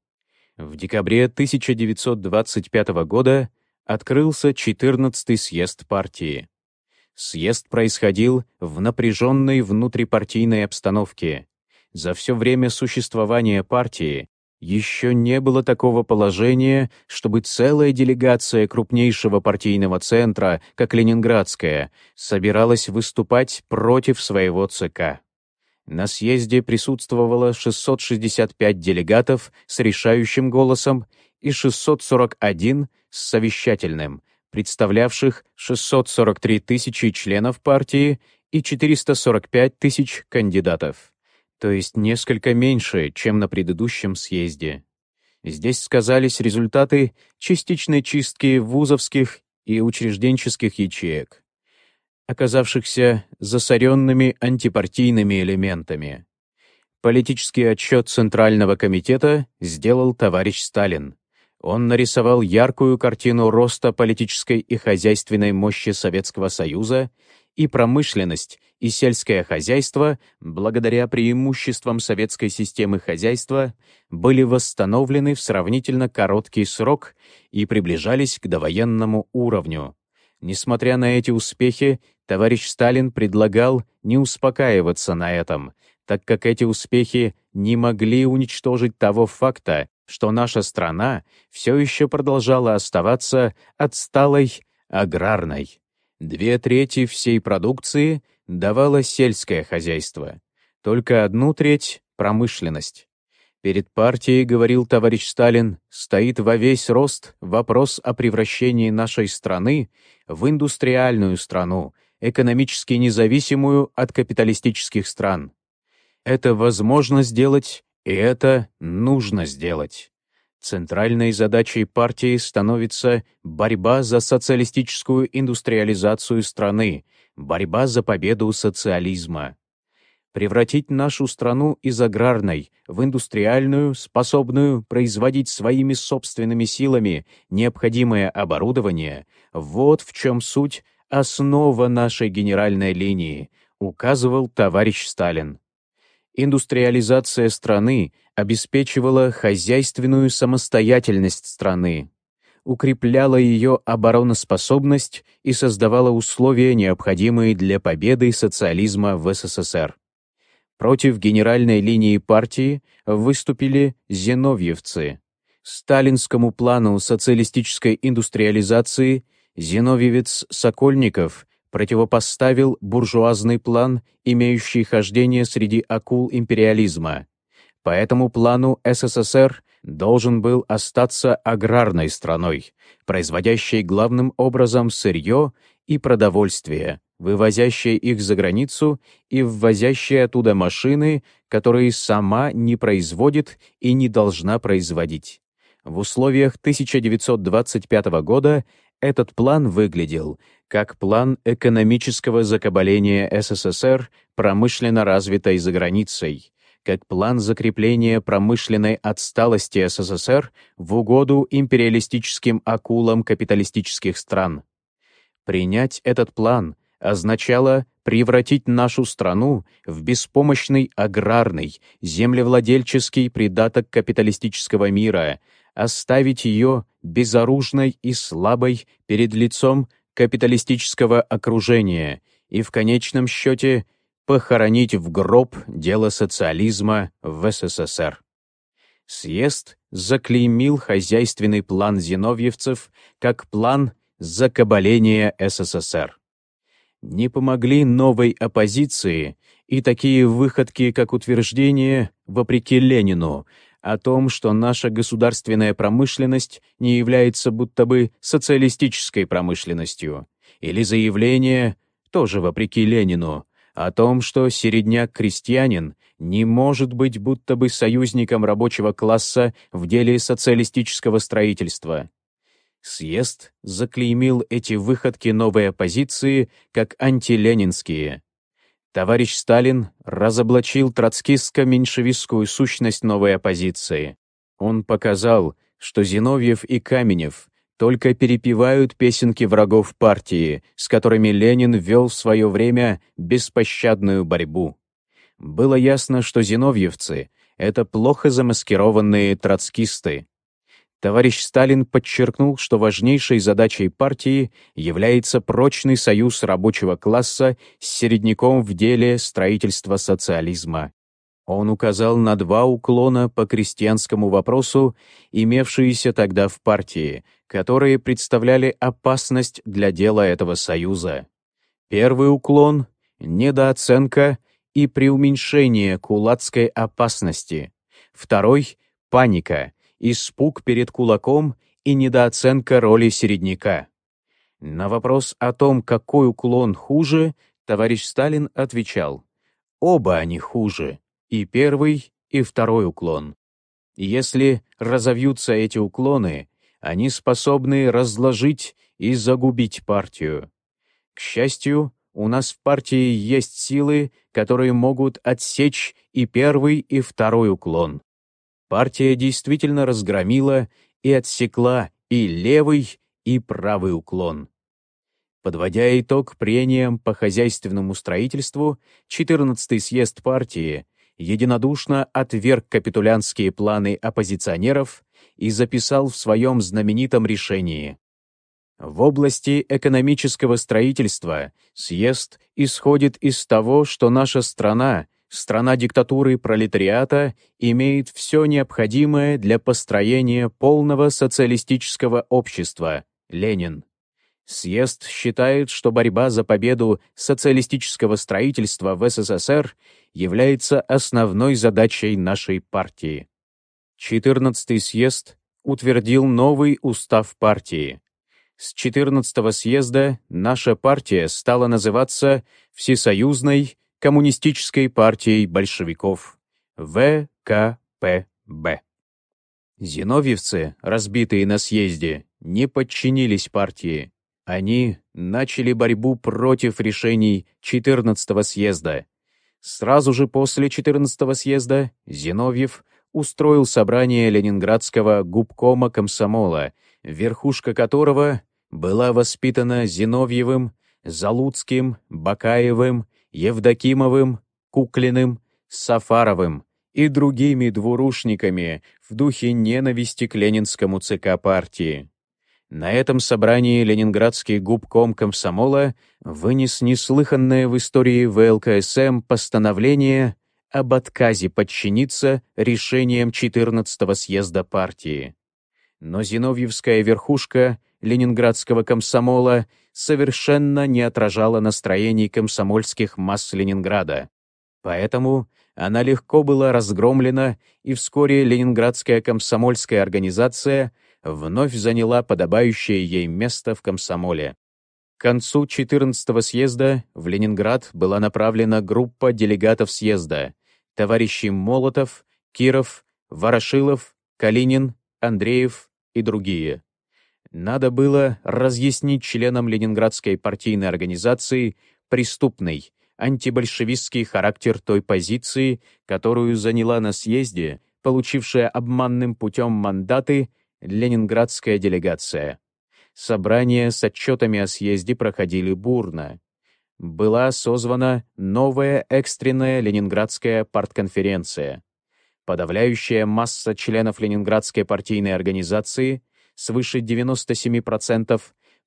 В декабре 1925 года открылся 14-й съезд партии. Съезд происходил в напряженной внутрипартийной обстановке. За все время существования партии еще не было такого положения, чтобы целая делегация крупнейшего партийного центра, как Ленинградская, собиралась выступать против своего ЦК. На съезде присутствовало 665 делегатов с решающим голосом и 641 с совещательным, представлявших 643 тысячи членов партии и 445 тысяч кандидатов то есть несколько меньше, чем на предыдущем съезде. Здесь сказались результаты частичной чистки вузовских и учрежденческих ячеек, оказавшихся засоренными антипартийными элементами. Политический отчет Центрального комитета сделал товарищ Сталин. Он нарисовал яркую картину роста политической и хозяйственной мощи Советского Союза и промышленность, и сельское хозяйство, благодаря преимуществам советской системы хозяйства, были восстановлены в сравнительно короткий срок и приближались к довоенному уровню. Несмотря на эти успехи, товарищ Сталин предлагал не успокаиваться на этом, так как эти успехи не могли уничтожить того факта, что наша страна все еще продолжала оставаться отсталой аграрной. Две трети всей продукции давало сельское хозяйство, только одну треть — промышленность. Перед партией, говорил товарищ Сталин, стоит во весь рост вопрос о превращении нашей страны в индустриальную страну, экономически независимую от капиталистических стран. Это возможно сделать, и это нужно сделать. Центральной задачей партии становится борьба за социалистическую индустриализацию страны, борьба за победу социализма. Превратить нашу страну из аграрной в индустриальную, способную производить своими собственными силами необходимое оборудование — вот в чем суть, основа нашей генеральной линии, указывал товарищ Сталин. Индустриализация страны обеспечивала хозяйственную самостоятельность страны, укрепляла ее обороноспособность и создавала условия, необходимые для победы социализма в СССР. Против генеральной линии партии выступили зиновьевцы. Сталинскому плану социалистической индустриализации зиновьевец Сокольников противопоставил буржуазный план, имеющий хождение среди акул империализма. По этому плану СССР должен был остаться аграрной страной, производящей главным образом сырье и продовольствие, вывозящей их за границу и ввозящей оттуда машины, которые сама не производит и не должна производить. В условиях 1925 года этот план выглядел как план экономического закабаления СССР промышленно развитой за границей, как план закрепления промышленной отсталости СССР в угоду империалистическим акулам капиталистических стран. Принять этот план означало превратить нашу страну в беспомощный аграрный, землевладельческий придаток капиталистического мира, оставить ее безоружной и слабой перед лицом капиталистического окружения и в конечном счете похоронить в гроб дело социализма в СССР. Съезд заклеймил хозяйственный план зиновьевцев как план закабаления СССР. Не помогли новой оппозиции и такие выходки, как утверждение, вопреки Ленину, о том, что наша государственная промышленность не является будто бы социалистической промышленностью, или заявление, тоже вопреки Ленину, о том, что середняк-крестьянин не может быть будто бы союзником рабочего класса в деле социалистического строительства. Съезд заклеймил эти выходки новой оппозиции как антиленинские, товарищ Сталин разоблачил троцкистско-меньшевистскую сущность новой оппозиции. Он показал, что Зиновьев и Каменев только перепевают песенки врагов партии, с которыми Ленин вел в свое время беспощадную борьбу. Было ясно, что зиновьевцы — это плохо замаскированные троцкисты, товарищ Сталин подчеркнул, что важнейшей задачей партии является прочный союз рабочего класса с середняком в деле строительства социализма. Он указал на два уклона по крестьянскому вопросу, имевшиеся тогда в партии, которые представляли опасность для дела этого союза. Первый уклон — недооценка и преуменьшение кулацкой опасности. Второй — паника — испуг перед кулаком и недооценка роли середняка. На вопрос о том, какой уклон хуже, товарищ Сталин отвечал, оба они хуже, и первый, и второй уклон. Если разовьются эти уклоны, они способны разложить и загубить партию. К счастью, у нас в партии есть силы, которые могут отсечь и первый, и второй уклон партия действительно разгромила и отсекла и левый, и правый уклон. Подводя итог прениям по хозяйственному строительству, 14-й съезд партии единодушно отверг капитулянские планы оппозиционеров и записал в своем знаменитом решении в области экономического строительства съезд исходит из того, что наша страна страна диктатуры пролетариата имеет все необходимое для построения полного социалистического общества. Ленин. Съезд считает, что борьба за победу социалистического строительства в СССР является основной задачей нашей партии. 14-й съезд утвердил новый устав партии. С 14-го съезда наша партия стала называться Всесоюзной Коммунистической партией большевиков ВКПБ. Зиновьевцы, разбитые на съезде, не подчинились партии. Они начали борьбу против решений 14-го съезда. Сразу же после 14-го съезда Зиновьев устроил собрание Ленинградского губкома комсомола, верхушка которого была воспитана Зиновьевым, Залуцким, Бакаевым Евдокимовым, Куклиным, Сафаровым и другими двурушниками в духе ненависти к ленинскому ЦК партии. На этом собрании Ленинградский губком комсомола вынес неслыханное в истории ВЛКСМ постановление об отказе подчиниться решениям 14-го съезда партии. Но Зиновьевская верхушка ленинградского комсомола совершенно не отражала настроений комсомольских масс Ленинграда. Поэтому она легко была разгромлена, и вскоре Ленинградская комсомольская организация вновь заняла подобающее ей место в комсомоле. К концу 14-го съезда в Ленинград была направлена группа делегатов съезда товарищи Молотов, Киров, Ворошилов, Калинин, Андреев и другие. Надо было разъяснить членам Ленинградской партийной организации преступный, антибольшевистский характер той позиции, которую заняла на съезде, получившая обманным путем мандаты, ленинградская делегация. Собрания с отчетами о съезде проходили бурно. была созвана новая экстренная Ленинградская партконференция. Подавляющая масса членов Ленинградской партийной организации, свыше 97%,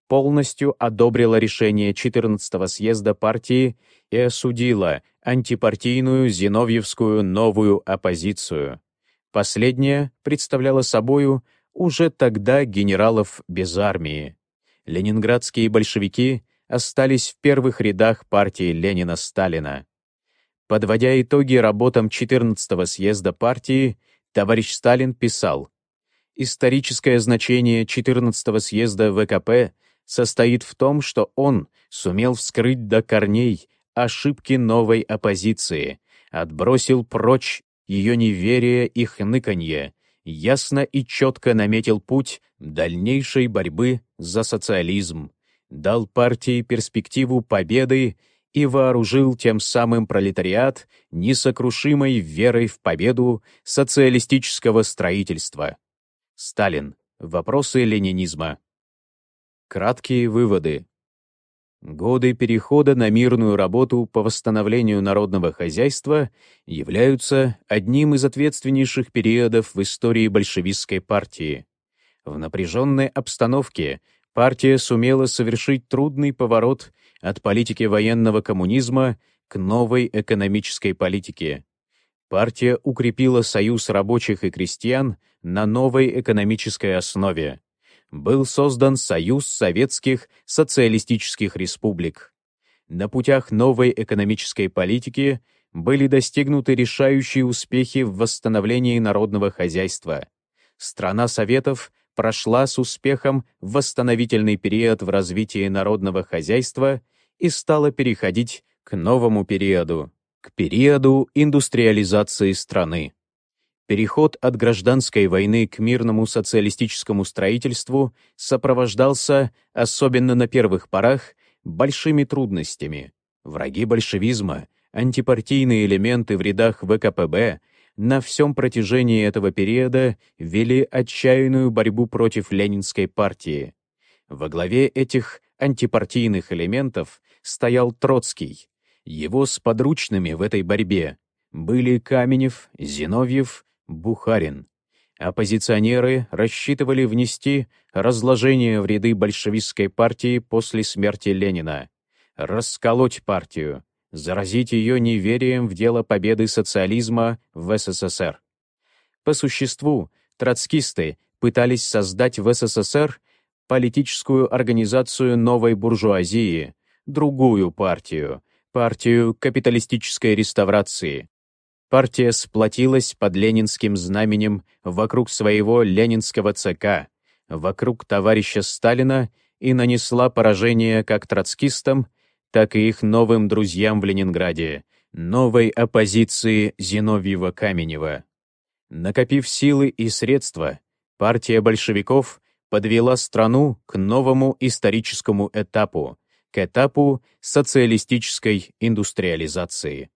полностью одобрила решение 14-го съезда партии и осудила антипартийную Зиновьевскую новую оппозицию. Последняя представляла собою уже тогда генералов без армии. Ленинградские большевики остались в первых рядах партии Ленина-Сталина. Подводя итоги работам 14-го съезда партии, товарищ Сталин писал, «Историческое значение 14-го съезда ВКП состоит в том, что он сумел вскрыть до корней ошибки новой оппозиции, отбросил прочь ее неверие и хныканье, ясно и четко наметил путь дальнейшей борьбы за социализм, дал партии перспективу победы и вооружил тем самым пролетариат несокрушимой верой в победу социалистического строительства. Сталин. Вопросы ленинизма. Краткие выводы. Годы перехода на мирную работу по восстановлению народного хозяйства являются одним из ответственнейших периодов в истории большевистской партии. В напряженной обстановке партия сумела совершить трудный поворот от политики военного коммунизма к новой экономической политике. Партия укрепила союз рабочих и крестьян на новой экономической основе был создан Союз Советских Социалистических Республик. На путях новой экономической политики были достигнуты решающие успехи в восстановлении народного хозяйства. Страна Советов прошла с успехом восстановительный период в развитии народного хозяйства и стала переходить к новому периоду, к периоду индустриализации страны. Переход от гражданской войны к мирному социалистическому строительству сопровождался, особенно на первых порах, большими трудностями. Враги большевизма, антипартийные элементы в рядах ВКПБ на всем протяжении этого периода вели отчаянную борьбу против Ленинской партии. Во главе этих антипартийных элементов стоял Троцкий. Его сподручными в этой борьбе были Каменев, Зиновьев, Бухарин. Оппозиционеры рассчитывали внести разложение в ряды большевистской партии после смерти Ленина, расколоть партию, заразить ее неверием в дело победы социализма в СССР. По существу, троцкисты пытались создать в СССР политическую организацию новой буржуазии, другую партию, партию капиталистической реставрации, партия сплотилась под ленинским знаменем вокруг своего ленинского ЦК, вокруг товарища Сталина и нанесла поражение как троцкистам, так и их новым друзьям в Ленинграде, новой оппозиции Зиновьева-Каменева. Накопив силы и средства, партия большевиков подвела страну к новому историческому этапу, к этапу социалистической индустриализации.